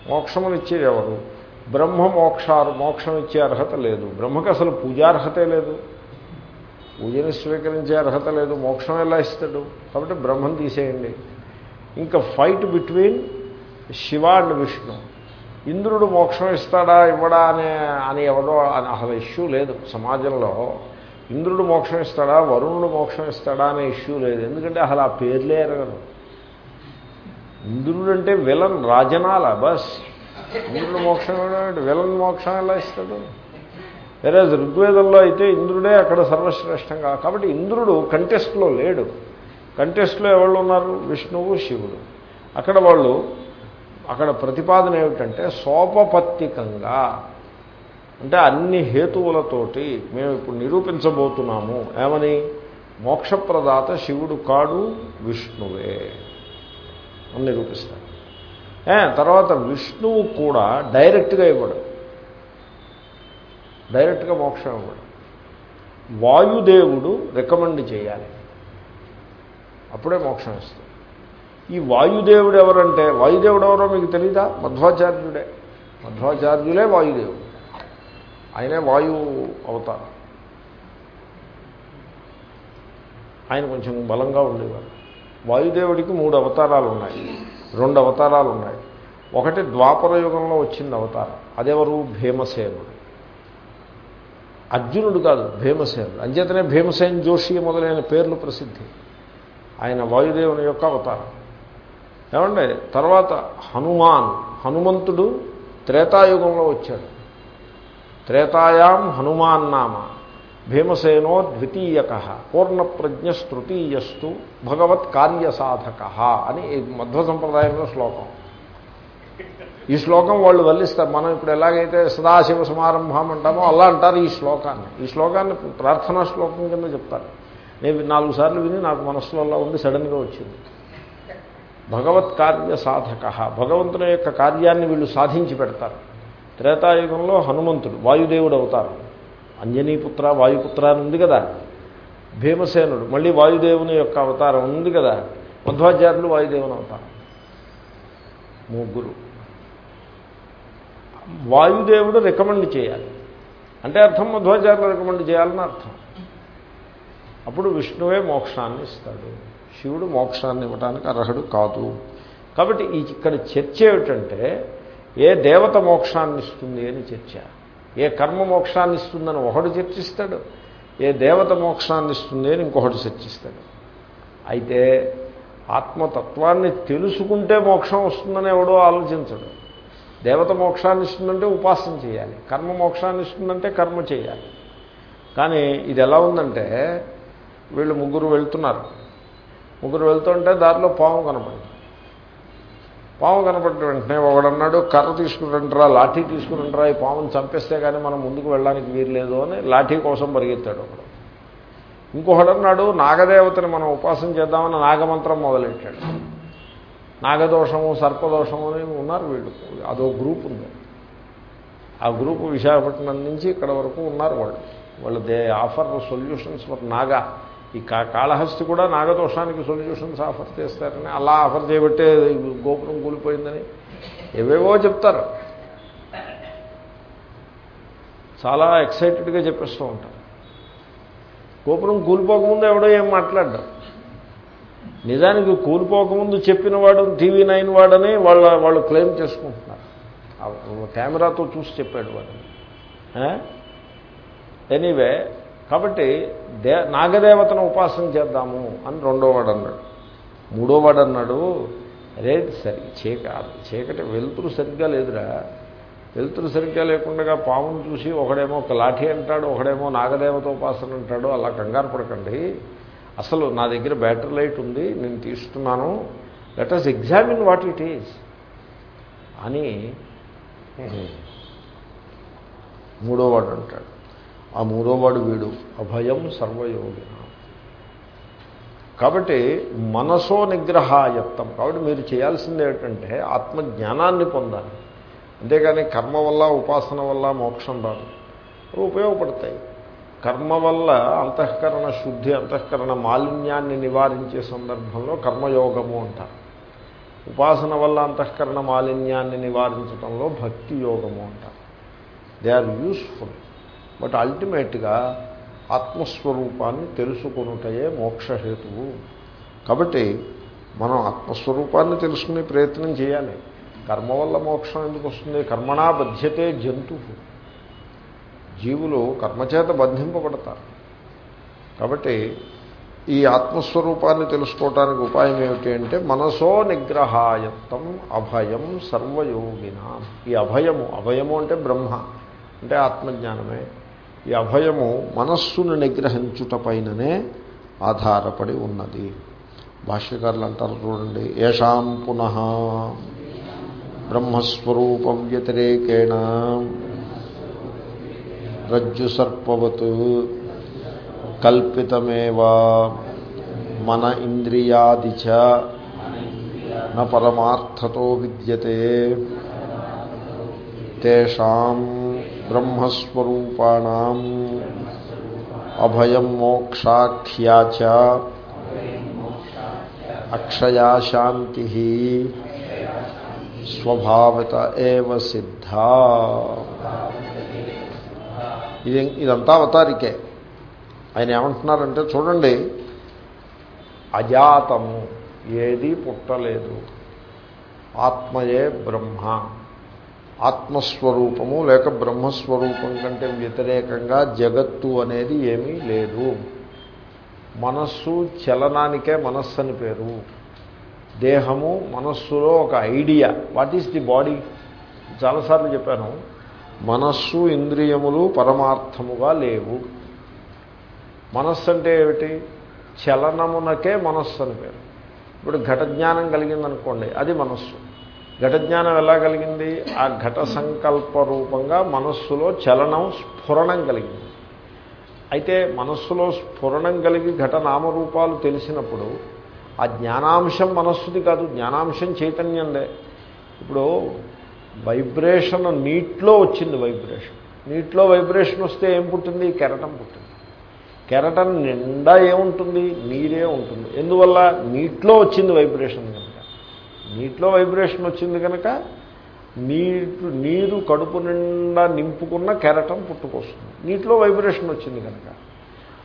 మోక్షమునిచ్చేది ఎవరు బ్రహ్మ మోక్షారు మోక్షం ఇచ్చే అర్హత లేదు. బ్రహ్మకి అసలు పూజార్హతే లేదు. పూజని స్వీకరించే అర్హత లేదు. మోక్షం ఎలా ఇస్తాడు? కాబట్టి బ్రహ్మం తీసేయండి. ఇంకా fight between Shiva and Vishnu. ఇంద్రుడు మోక్షం ఇస్తాడా ఇవ్వడా అనే అని ఎవరో అని అసలు ఇష్యూ లేదు సమాజంలో. ఇంద్రుడు మోక్షం ఇస్తాడా? వరుణుడు మోక్షం ఇస్తాడా అనే ఇష్యూ లేదు. ఎందుకంటే అసలు ఆ పేర్లే ఎరగను ఇంద్రుడు అంటే విలన్ రాజనాల బస్. ఇంద్రుడు మోక్షం విలన్ మోక్షం ఎలా ఇస్తాడు? వేరే ఋగ్వేదంలో అయితే ఇంద్రుడే అక్కడ సర్వశ్రేష్టంగా. కాబట్టి ఇంద్రుడు కంటెస్ట్లో లేడు. కంటెస్ట్లో ఎవరు ఉన్నారు? విష్ణువు శివుడు. అక్కడ వాళ్ళు అక్కడ ప్రతిపాదన ఏమిటంటే సోపపత్తికంగా. అంటే అన్ని హేతువులతోటి మేము ఇప్పుడు నిరూపించబోతున్నాము. ఏమని? మోక్షప్రదాత శివుడు కాడు విష్ణువే అని నిరూపిస్తారు. తర్వాత విష్ణువు కూడా డైరెక్ట్గా ఇవ్వడు. డైరెక్ట్గా మోక్షం ఇవ్వడు. వాయుదేవుడు రికమెండ్ చేయాలి. అప్పుడే మోక్షం ఇస్తాడు. ఈ వాయుదేవుడు ఎవరంటే వాయుదేవుడు ఎవరో మీకు తెలీదా? మధ్వాచార్యుడే. మధ్వాచార్యులే వాయుదేవుడు. ఆయనే వాయు అవతారం. ఆయన కొంచెం బలంగా ఉండేవారు. వాయుదేవుడికి మూడు అవతారాలు ఉన్నాయి. రెండు అవతారాలు ఉన్నాయి. ఒకటి ద్వాపర యుగంలో వచ్చింది అవతారం. అదెవరు? భీమసేనుడు. అర్జునుడు కాదు భీమసేనుడు. అంచేతనే భీమసేన్ జోషి మొదలైన పేర్లు ప్రసిద్ధి. ఆయన వాయుదేవుని యొక్క అవతారం. ఏమండి తర్వాత హనుమాన్ హనుమంతుడు త్రేతాయుగంలో వచ్చాడు. త్రేతాయాం హనుమాన్ నామ. భీమసేనో ద్వితీయక. పూర్ణప్రజ్ఞస్తృతీయస్తు భగవత్ కార్యసాధక అని మధ్వ సంప్రదాయంలో శ్లోకం. ఈ శ్లోకం వాళ్ళు వల్లిస్తారు. మనం ఇప్పుడు ఎలాగైతే సదాశివ సమారంభం అంటామో అలా అంటారు ఈ శ్లోకాన్ని. ఈ శ్లోకాన్ని ప్రార్థనా శ్లోకం కింద చెప్తారు. నేను నాలుగు సార్లు విని నాకు మనస్సులలో ఉంది సడన్గా వచ్చింది. భగవత్ కార్య సాధక భగవంతుని యొక్క కార్యాన్ని వీళ్ళు సాధించి పెడతారు. త్రేతాయుగంలో హనుమంతుడు వాయుదేవుడు అవుతారు. అంజనీపుత్ర వాయుపుత్ర అని ఉంది కదా. భీమసేనుడు మళ్ళీ వాయుదేవుని యొక్క అవతారం ఉంది కదా. మధ్వాచార్యులు వాయుదేవుని అవతారం. ముగ్గురు. వాయుదేవుడు రికమెండ్ చేయాలి. అంటే అర్థం మధ్వాచార్యులు రికమెండ్ చేయాలని అర్థం. అప్పుడు విష్ణువే మోక్షాన్ని ఇస్తాడు. శివుడు మోక్షాన్ని ఇవ్వడానికి అర్హుడు కాదు. కాబట్టి ఈ ఇక్కడ చర్చ ఏమిటంటే ఏ దేవత మోక్షాన్ని ఇస్తుంది అని చర్చ. ఏ కర్మ మోక్షాన్ని ఇస్తుందని ఒకడు చర్చిస్తాడు ఏ దేవత మోక్షాన్ని ఇస్తుంది అని ఇంకొకటి చర్చిస్తాడు. అయితే ఆత్మతత్వాన్ని తెలుసుకుంటే మోక్షం వస్తుందని ఎవడో ఆలోచించడు. దేవత మోక్షాన్ని ఇస్తుందంటే ఉపాసన చేయాలి కర్మ మోక్షాన్ని ఇస్తుందంటే కర్మ చేయాలి. కానీ ఇది ఎలా ఉందంటే వీళ్ళు ముగ్గురు వెళ్తున్నారు. ముగ్గురు వెళ్తుంటే దారిలో పాము కనపడింది పాము కనపడిన వెంటనే ఒకడన్నాడు కర్ర తీసుకురంటారా లాఠీ తీసుకురంటారా ఈ పాముని చంపేస్తే కానీ మనం ముందుకు వెళ్ళడానికి వీరలేదు అని లాఠీ కోసం పరిగెత్తాడు ఒకడు. ఇంకొకడు అన్నాడు నాగదేవతని మనం ఉపాసన చేద్దామని నాగమంత్రం మొదలెట్టాడు. నాగదోషము సర్పదోషము అని ఉన్నారు వీళ్ళు. అదో గ్రూప్ ఉంది. ఆ గ్రూప్ విశాఖపట్నం నుంచి ఇక్కడ వరకు ఉన్నారు వాళ్ళు. వాళ్ళు they offer solutions for Naga. ఈ కా కాళహస్తి కూడా నాగదోషానికి సొల్యూషన్స్ ఆఫర్ చేస్తారని అలా ఆఫర్ చేయబట్టే గోపురం కూలిపోయిందని ఏవేవో చెప్తారు. చాలా ఎక్సైటెడ్గా చెప్పేస్తూ ఉంటారు. గోపురం కూలిపోకముందు ఎవడో ఏం మాట్లాడ్డం? నిజానికి కూలిపోకముందు చెప్పిన వాడు టీవీ నైన్ వాడని వాళ్ళ వాళ్ళు క్లెయిమ్ చేసుకుంటున్నారు. కెమెరాతో చూసి చెప్పాడు వాడిని ఎనీవే కాబట్టి దే నాగదేవతను ఉపాసన చేద్దాము అని రెండోవాడు అన్నాడు. మూడోవాడు అన్నాడు అరే సరి చీక చీకటి వెలుతురు సరిగ్గా లేదురా. వెలుతురు సరిగ్గా లేకుండా పామును చూసి ఒకడేమో ఒక లాఠీ అంటాడు ఒకడేమో నాగదేవత ఉపాసన అంటాడు అలా కంగారు పడకండి. అసలు నా దగ్గర బ్యాటరీ లైట్ ఉంది నేను తీస్తున్నాను. Let us examine what it is. అని మూడోవాడు అంటాడు ఆ మూడోవాడు వీడు అభయం సర్వయోగిన. కాబట్టి మనసో నిగ్రహాయత్తం. కాబట్టి మీరు చేయాల్సింది ఏంటంటే ఆత్మజ్ఞానాన్ని పొందాలి. అంతేగాని కర్మ వల్ల ఉపాసన వల్ల మోక్షం రాదు. అవి ఉపయోగపడతాయి. కర్మ వల్ల అంతఃకరణ శుద్ధి అంతఃకరణ మాలిన్యాన్ని నివారించే సందర్భంలో కర్మయోగము అంటారు. ఉపాసన వల్ల అంతఃకరణ మాలిన్యాన్ని నివారించడంలో భక్తి యోగము అంటారు. దే ఆర్ యూస్ఫుల్ బట్ అల్టిమేట్గా ఆత్మస్వరూపాన్ని తెలుసుకునుటయే మోక్షహేతువు. కాబట్టి మనం ఆత్మస్వరూపాన్ని తెలుసుకునే ప్రయత్నం చేయాలి. కర్మ వల్ల మోక్షం ఎందుకు వస్తుంది? కర్మణా బధ్యతే జంతువు. జీవులు కర్మచేత బంధింపబడతారు. కాబట్టి ఈ ఆత్మస్వరూపాన్ని తెలుసుకోవటానికి ఉపాయం ఏమిటి అంటే మనసో నిగ్రహాయత్తం అభయం సర్వయోగిన. ఈ అభయము అభయము అంటే బ్రహ్మ అంటే ఆత్మజ్ఞానమే. ఈ అభయము మనస్సును నిగ్రహించుటపైననే ఆధారపడి ఉన్నది. భాష్యకారులు అంటారు చూడండి ఏషాం పునః బ్రహ్మస్వరూప వ్యతిరేకేణ రజ్జు సర్పవత్ కల్పితమేవా మన ఇంద్రియాదిచ న పరమార్థతో విద్యతే. తేషాం బ్రహ్మస్వరూపాణం అభయం మోక్షాఖ్యాచ అక్షయా శాంతి స్వభావత ఏవ సిద్ధా ఇది ఇదంతా అవతారికే. ఆయన ఏమంటున్నారంటే చూడండి అజాతము ఏది పుట్టలేదు. ఆత్మయే బ్రహ్మ. ఆత్మస్వరూపము లేక బ్రహ్మస్వరూపం కంటే వ్యతిరేకంగా జగత్తు అనేది ఏమీ లేదు. మనస్సు చలనానికే మనస్సు అని పేరు. దేహము మనస్సులో ఒక idea. What is the body? చాలాసార్లు చెప్పాను. మనస్సు ఇంద్రియములు పరమార్థముగా లేవు. మనస్సు అంటే ఏమిటి? చలనమునకే మనస్సు అని పేరు. ఇప్పుడు ఘటజ్ఞానం కలిగిందనుకోండి అది మనస్సు. ఘట జ్ఞానం ఎలా కలిగింది? ఆ ఘట సంకల్ప రూపంగా మనస్సులో చలనం స్ఫురణం కలిగింది. అయితే మనస్సులో స్ఫురణం కలిగి ఘట నామరూపాలు తెలిసినప్పుడు ఆ జ్ఞానాంశం మనస్సుది కాదు జ్ఞానాంశం చైతన్యందే. ఇప్పుడు వైబ్రేషన్ నీటిలో వచ్చింది వైబ్రేషన్. నీటిలో వైబ్రేషన్ వస్తే ఏం పుట్టింది? కెరటం పుట్టింది. కెరటం నిండా ఏముంటుంది? నీరే ఉంటుంది. ఎందువల్ల? నీటిలో వచ్చింది వైబ్రేషన్. నీటిలో వైబ్రేషన్ వచ్చింది కనుక నీటి నీరు కడుపు నిండా నింపుకున్న కెరటం పుట్టుకొస్తుంది. నీటిలో వైబ్రేషన్ వచ్చింది కనుక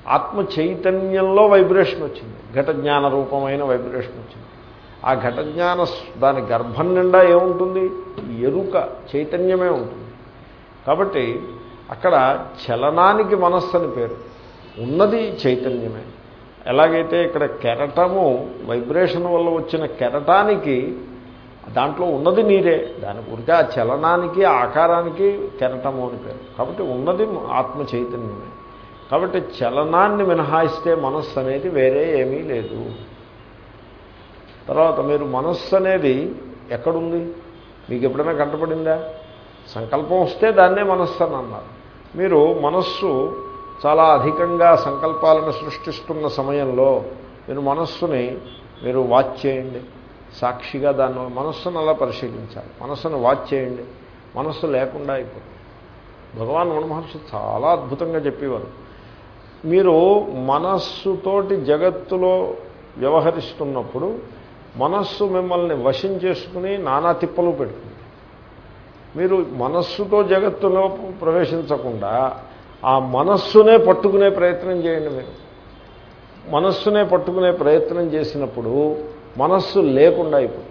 ఆత్మ చైతన్యంలో వైబ్రేషన్ వచ్చింది. ఘట జ్ఞాన రూపమైన వైబ్రేషన్ వచ్చింది. ఆ ఘట జ్ఞాన దాని గర్భం నిండా ఏముంటుంది? ఎరుక చైతన్యమే ఉంటుంది. కాబట్టి అక్కడ చలనానికి మనస్సు అని పేరు. ఉన్నది చైతన్యమే. ఎలాగైతే ఇక్కడ కెరటము వైబ్రేషన్ వల్ల వచ్చిన కెరటానికి దాంట్లో ఉన్నది నీరే. దాని గురించి ఆ చలనానికి ఆకారానికి కెరటము అని పేరు. కాబట్టి ఉన్నది ఆత్మ చైతన్యమే. కాబట్టి చలనాన్ని మినహాయిస్తే మనస్సు అనేది వేరే ఏమీ లేదు. తర్వాత మీరు మనస్సు అనేది ఎక్కడుంది? మీకు ఎప్పుడైనా కంటపడిందా? సంకల్పం వస్తే దాన్నే మనస్సు అని అన్నారు. మీరు మనస్సు చాలా అధికంగా సంకల్పాలను సృష్టిస్తున్న సమయంలో మీరు మనస్సుని మీరు వాచ్ చేయండి. సాక్షిగా దాన్ని మనస్సును అలా పరిశీలించాలి. మనస్సును వాచ్ చేయండి. మనస్సు లేకుండా అయిపోతుంది. భగవాన్ మనమహర్షి చాలా అద్భుతంగా చెప్పేవారు. మీరు మనస్సుతోటి జగత్తులో వ్యవహరిస్తున్నప్పుడు మనస్సు మిమ్మల్ని వశం చేసుకుని నానా తిప్పలు పెడుతుంది. మీరు మనస్సుతో జగత్తులో ప్రవేశించకుండా ఆ మనస్సునే పట్టుకునే ప్రయత్నం చేయండి మీరు. మనస్సునే పట్టుకునే ప్రయత్నం చేసినప్పుడు మనస్సు లేకుండా అయిపోతుంది.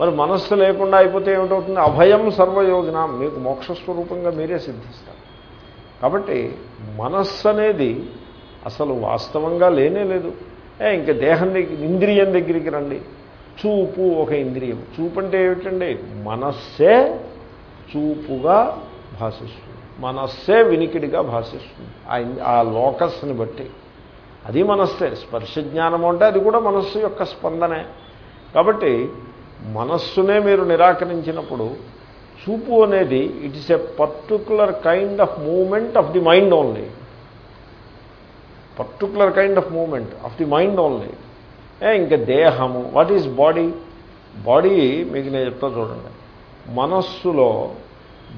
మరి మనస్సు లేకుండా అయిపోతే ఏమిటవుతుంది? అభయం సర్వయోగిన. మీకు మోక్షస్వరూపంగా మీరే సిద్ధిస్తారు. కాబట్టి మనస్సు అనేది అసలు వాస్తవంగా లేనే లేదు. ఏ ఇంకా దేహం దగ్గర ఇంద్రియం దగ్గరికి రండి. చూపు ఒక ఇంద్రియం. చూపు అంటే ఏమిటండి? మనస్సే చూపుగా భాషిస్తుంది. మనస్సే వినికిడిగా భాషిస్తుంది. ఆ లోకస్ని బట్టి. అది మనస్సే. స్పర్శ జ్ఞానము అంటే అది కూడా మనస్సు యొక్క స్పందనే. కాబట్టి మనస్సునే మీరు నిరాకరించినప్పుడు చూపు అనేది it is a particular kind of moment of the mind only particular kind of moment of the mind only ఇంకా దేహము. వాట్ ఈజ్ బాడీ బాడీ మీకు నేను చెప్తా చూడండి. మనస్సులో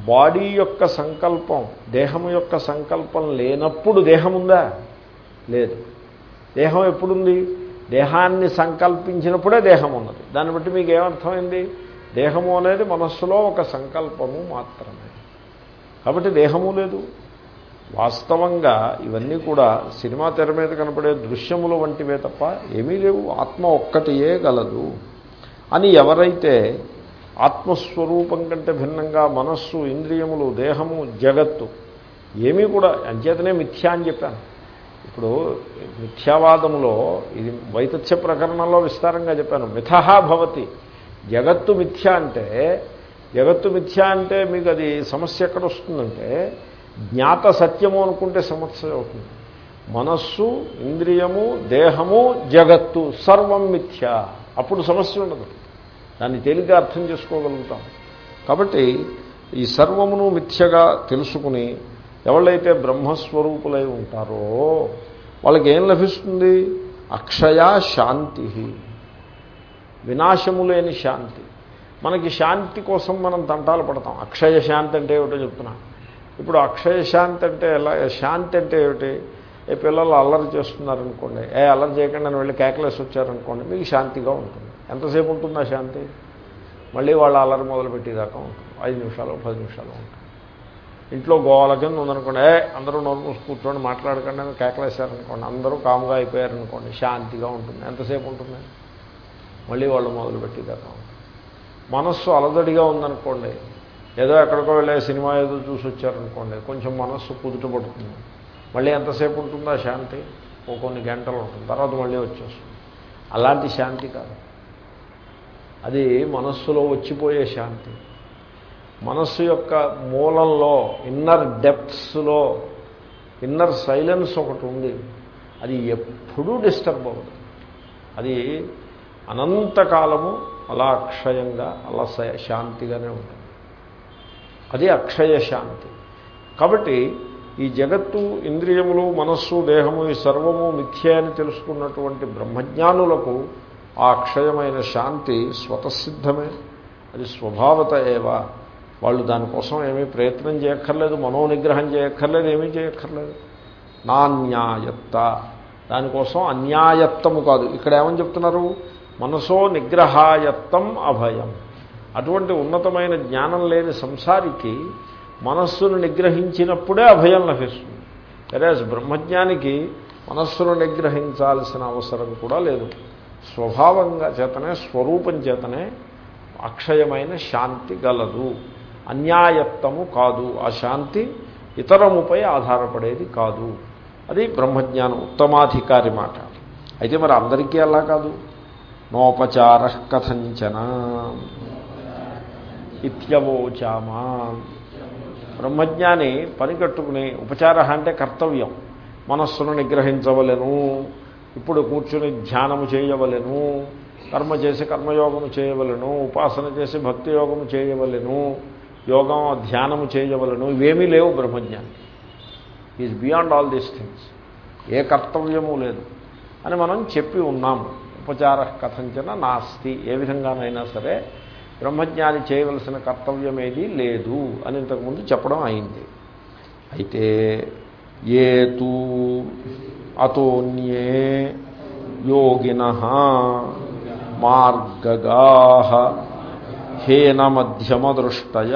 బాడీ యొక్క సంకల్పం దేహం యొక్క సంకల్పం లేనప్పుడు దేహం ఉందా లేదు. దేహం ఎప్పుడుంది? దేహాన్ని సంకల్పించినప్పుడే దేహం ఉన్నది దాన్ని బట్టి మీకు ఏమర్థమైంది దేహము అనేది మనస్సులో ఒక సంకల్పము మాత్రమే. కాబట్టి దేహము లేదు. వాస్తవంగా ఇవన్నీ కూడా సినిమా తెర మీద కనపడే దృశ్యములు వంటివే తప్ప ఏమీ లేవు. ఆత్మ ఒక్కటియే గలదు. అని ఎవరైతే ఆత్మస్వరూపం కంటే భిన్నంగా మనస్సు ఇంద్రియములు దేహము జగత్తు ఏమీ కూడా అంచేతనే మిథ్యా అని చెప్పాను. ఇప్పుడు మిథ్యావాదములో ఇది వైతథ్య ప్రకరణంలో విస్తారంగా చెప్పాను. మిథహా భవతి. జగత్తు మిథ్య అంటే జగత్తు మిథ్య అంటే మీకు అది సమస్య ఎక్కడ వస్తుందంటే జ్ఞాత సత్యము అనుకుంటే సమస్య అవుతుంది. మనస్సు ఇంద్రియము దేహము జగత్తు సర్వం మిథ్య. అప్పుడు సమస్య ఉండదు. దాన్ని తేలిగ్గా అర్థం చేసుకోగలుగుతాం. కాబట్టి ఈ సర్వమును మిథ్యగా తెలుసుకుని ఎవళ్ళైతే బ్రహ్మస్వరూపులై ఉంటారో వాళ్ళకి ఏం లభిస్తుంది? అక్షయ శాంతి. వినాశము లేని శాంతి. మనకి శాంతి కోసం మనం తంటాలు పడతాం. అక్షయ శాంతి అంటే ఏమిటో చెప్తున్నా. ఇప్పుడు అక్షయ శాంతి అంటే ఎలా? శాంతి అంటే ఏమిటి? ఏ పిల్లలు అల్లరి చేస్తున్నారనుకోండి. ఏ అల్లరి చేయకుండా వెళ్ళి కేకలేసి వచ్చారనుకోండి మీకు శాంతిగా ఉంటుంది. ఎంతసేపు ఉంటుంది ఆ శాంతి? మళ్ళీ వాళ్ళ అల్లరి మొదలుపెట్టేదాకా ఉంటుంది. ఐదు నిమిషాలు పది నిమిషాలు ఉంటుంది. ఇంట్లో గోవాల కింద ఉందనుకోండి ఏ అందరూ నోర్మూసి కూర్చొని మాట్లాడకుండా కేకలేశారనుకోండి అందరూ కాముగా అయిపోయారనుకోండి శాంతిగా ఉంటుంది. ఎంతసేపు ఉంటుంది? మళ్ళీ వాళ్ళు మొదలుపెట్టేదాకా ఉంటుంది. మనస్సు అలదడిగా ఉందనుకోండి ఏదో ఎక్కడికో వెళ్ళే సినిమా ఏదో చూసి వచ్చారనుకోండి కొంచెం మనస్సు కుదుటపడుతుంది మళ్ళీ ఎంతసేపు ఉంటుందా శాంతి? ఓ కొన్ని గంటలు ఉంటుంది. తర్వాత మళ్ళీ వచ్చేస్తుంది. అలాంటి శాంతి కాదు. అది మనస్సులో వచ్చిపోయే శాంతి. మనస్సు యొక్క మూలంలో ఇన్నర్ డెప్త్స్లో ఇన్నర్ సైలెన్స్ ఒకటి ఉంది. అది ఎప్పుడూ డిస్టర్బ్ అవ్వదు. అది అనంతకాలము అలా అక్షయంగా అలా శాంతిగానే ఉంటుంది. అది అక్షయ శాంతి. కాబట్టి ఈ జగత్తు ఇంద్రియములు మనస్సు దేహము ఈ సర్వము మిథ్య అని తెలుసుకున్నటువంటి బ్రహ్మజ్ఞానులకు ఆ అక్షయమైన శాంతి స్వతసిద్ధమే. అది స్వభావత ఏవా. వాళ్ళు దానికోసం ఏమీ ప్రయత్నం చేయక్కర్లేదు మనోనిగ్రహం చేయక్కర్లేదు ఏమీ చేయక్కర్లేదు. నాన్యాయత్త. దానికోసం అన్యాయత్తము కాదు. ఇక్కడ ఏమని చెప్తున్నారు? మనసో నిగ్రహాయత్తం అభయం. అటువంటి ఉన్నతమైన జ్ఞానం లేని సంసారికి మనస్సును నిగ్రహించినప్పుడే అభయం లభిస్తుంది. సరే బ్రహ్మజ్ఞానికి మనస్సును నిగ్రహించాల్సిన అవసరం కూడా లేదు. స్వభావంగా చేతనే స్వరూపం చేతనే అక్షయమైన శాంతి గలదు. అన్యాయత్తము కాదు. ఆ శాంతి ఇతరముపై ఆధారపడేది కాదు. అది బ్రహ్మజ్ఞానం ఉత్తమాధికారి మాట. అయితే మరి అందరికీ అలా కాదు. నోపచార కథంచన ఇత్యవోచామా. బ్రహ్మజ్ఞాని పని కట్టుకుని ఉపచార అంటే కర్తవ్యం. మనస్సును నిగ్రహించవలెను. ఇప్పుడు కూర్చుని ధ్యానము చేయవలెను కర్మ చేసి కర్మయోగము చేయవలను ఉపాసన చేసి భక్తి యోగము చేయవలను యోగం ధ్యానము చేయవలను ఇవేమీ లేవు బ్రహ్మజ్ఞానికి. Is beyond all these things ఏ కర్తవ్యము లేదు. అని మనం చెప్పి ఉన్నాము. ఉపచార కథంచన నాస్తి. ఏ విధంగానైనా సరే బ్రహ్మజ్ఞాని చేయవలసిన కర్తవ్యం ఏది లేదు అని ఇంతకుముందు చెప్పడం అయింది. అయితే ఏతూ అతోన్యే యోగిన మార్గగా హేన మధ్యమదృష్టయ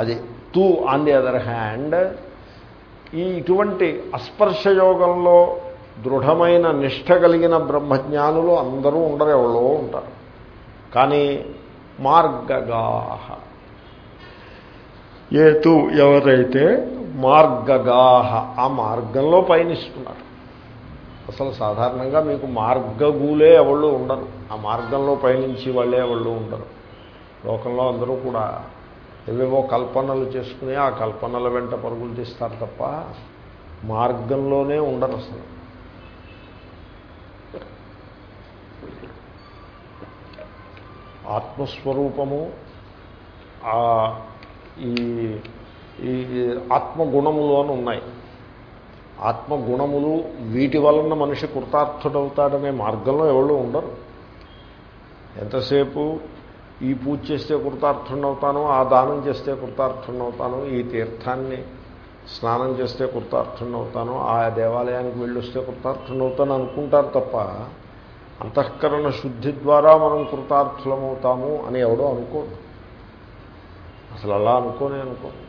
అది తూ ఆన్ ది అదర్ హ్యాండ్ ఈ ఇటువంటి అస్పర్శయోగంలో దృఢమైన నిష్ట కలిగిన బ్రహ్మజ్ఞానులు అందరూ ఉండరు ఎవరో ఉంటారు. కానీ మార్గగా ఏతు ఎవరైతే మార్గగాహ. ఆ మార్గంలో పయనిస్తున్నారు. అసలు సాధారణంగా మీకు మార్గగూలే ఎవళ్ళు ఉండరు. ఆ మార్గంలో పయనించి వాళ్ళే ఎవళ్ళు ఉండరు. లోకంలో అందరూ కూడా ఏవేవో కల్పనలు చేసుకుని ఆ కల్పనల వెంట పరుగులు తీస్తారు తప్ప మార్గంలోనే ఉండరు అసలు. ఆత్మస్వరూపము ఈ ఈ ఆత్మగుణములు అని ఉన్నాయి. ఆత్మగుణములు వీటి వలన మనిషి కృతార్థుడవుతాడనే మార్గంలో ఎవరు ఉండరు. ఎంతసేపు ఈ పూజ చేస్తే కృతార్థుడవుతాను ఆ దానం చేస్తే కృతార్థుడవుతాను ఈ తీర్థాన్ని స్నానం చేస్తే కృతార్థుడవుతాను ఆ దేవాలయానికి వెళ్ళొస్తే కృతార్థుడవుతాను అనుకుంటారు తప్ప అంతఃకరణ శుద్ధి ద్వారా మనం కృతార్థులమవుతాము అని ఎవడో అనుకోడు. అసలు అలా అనుకోనే అనుకోడు.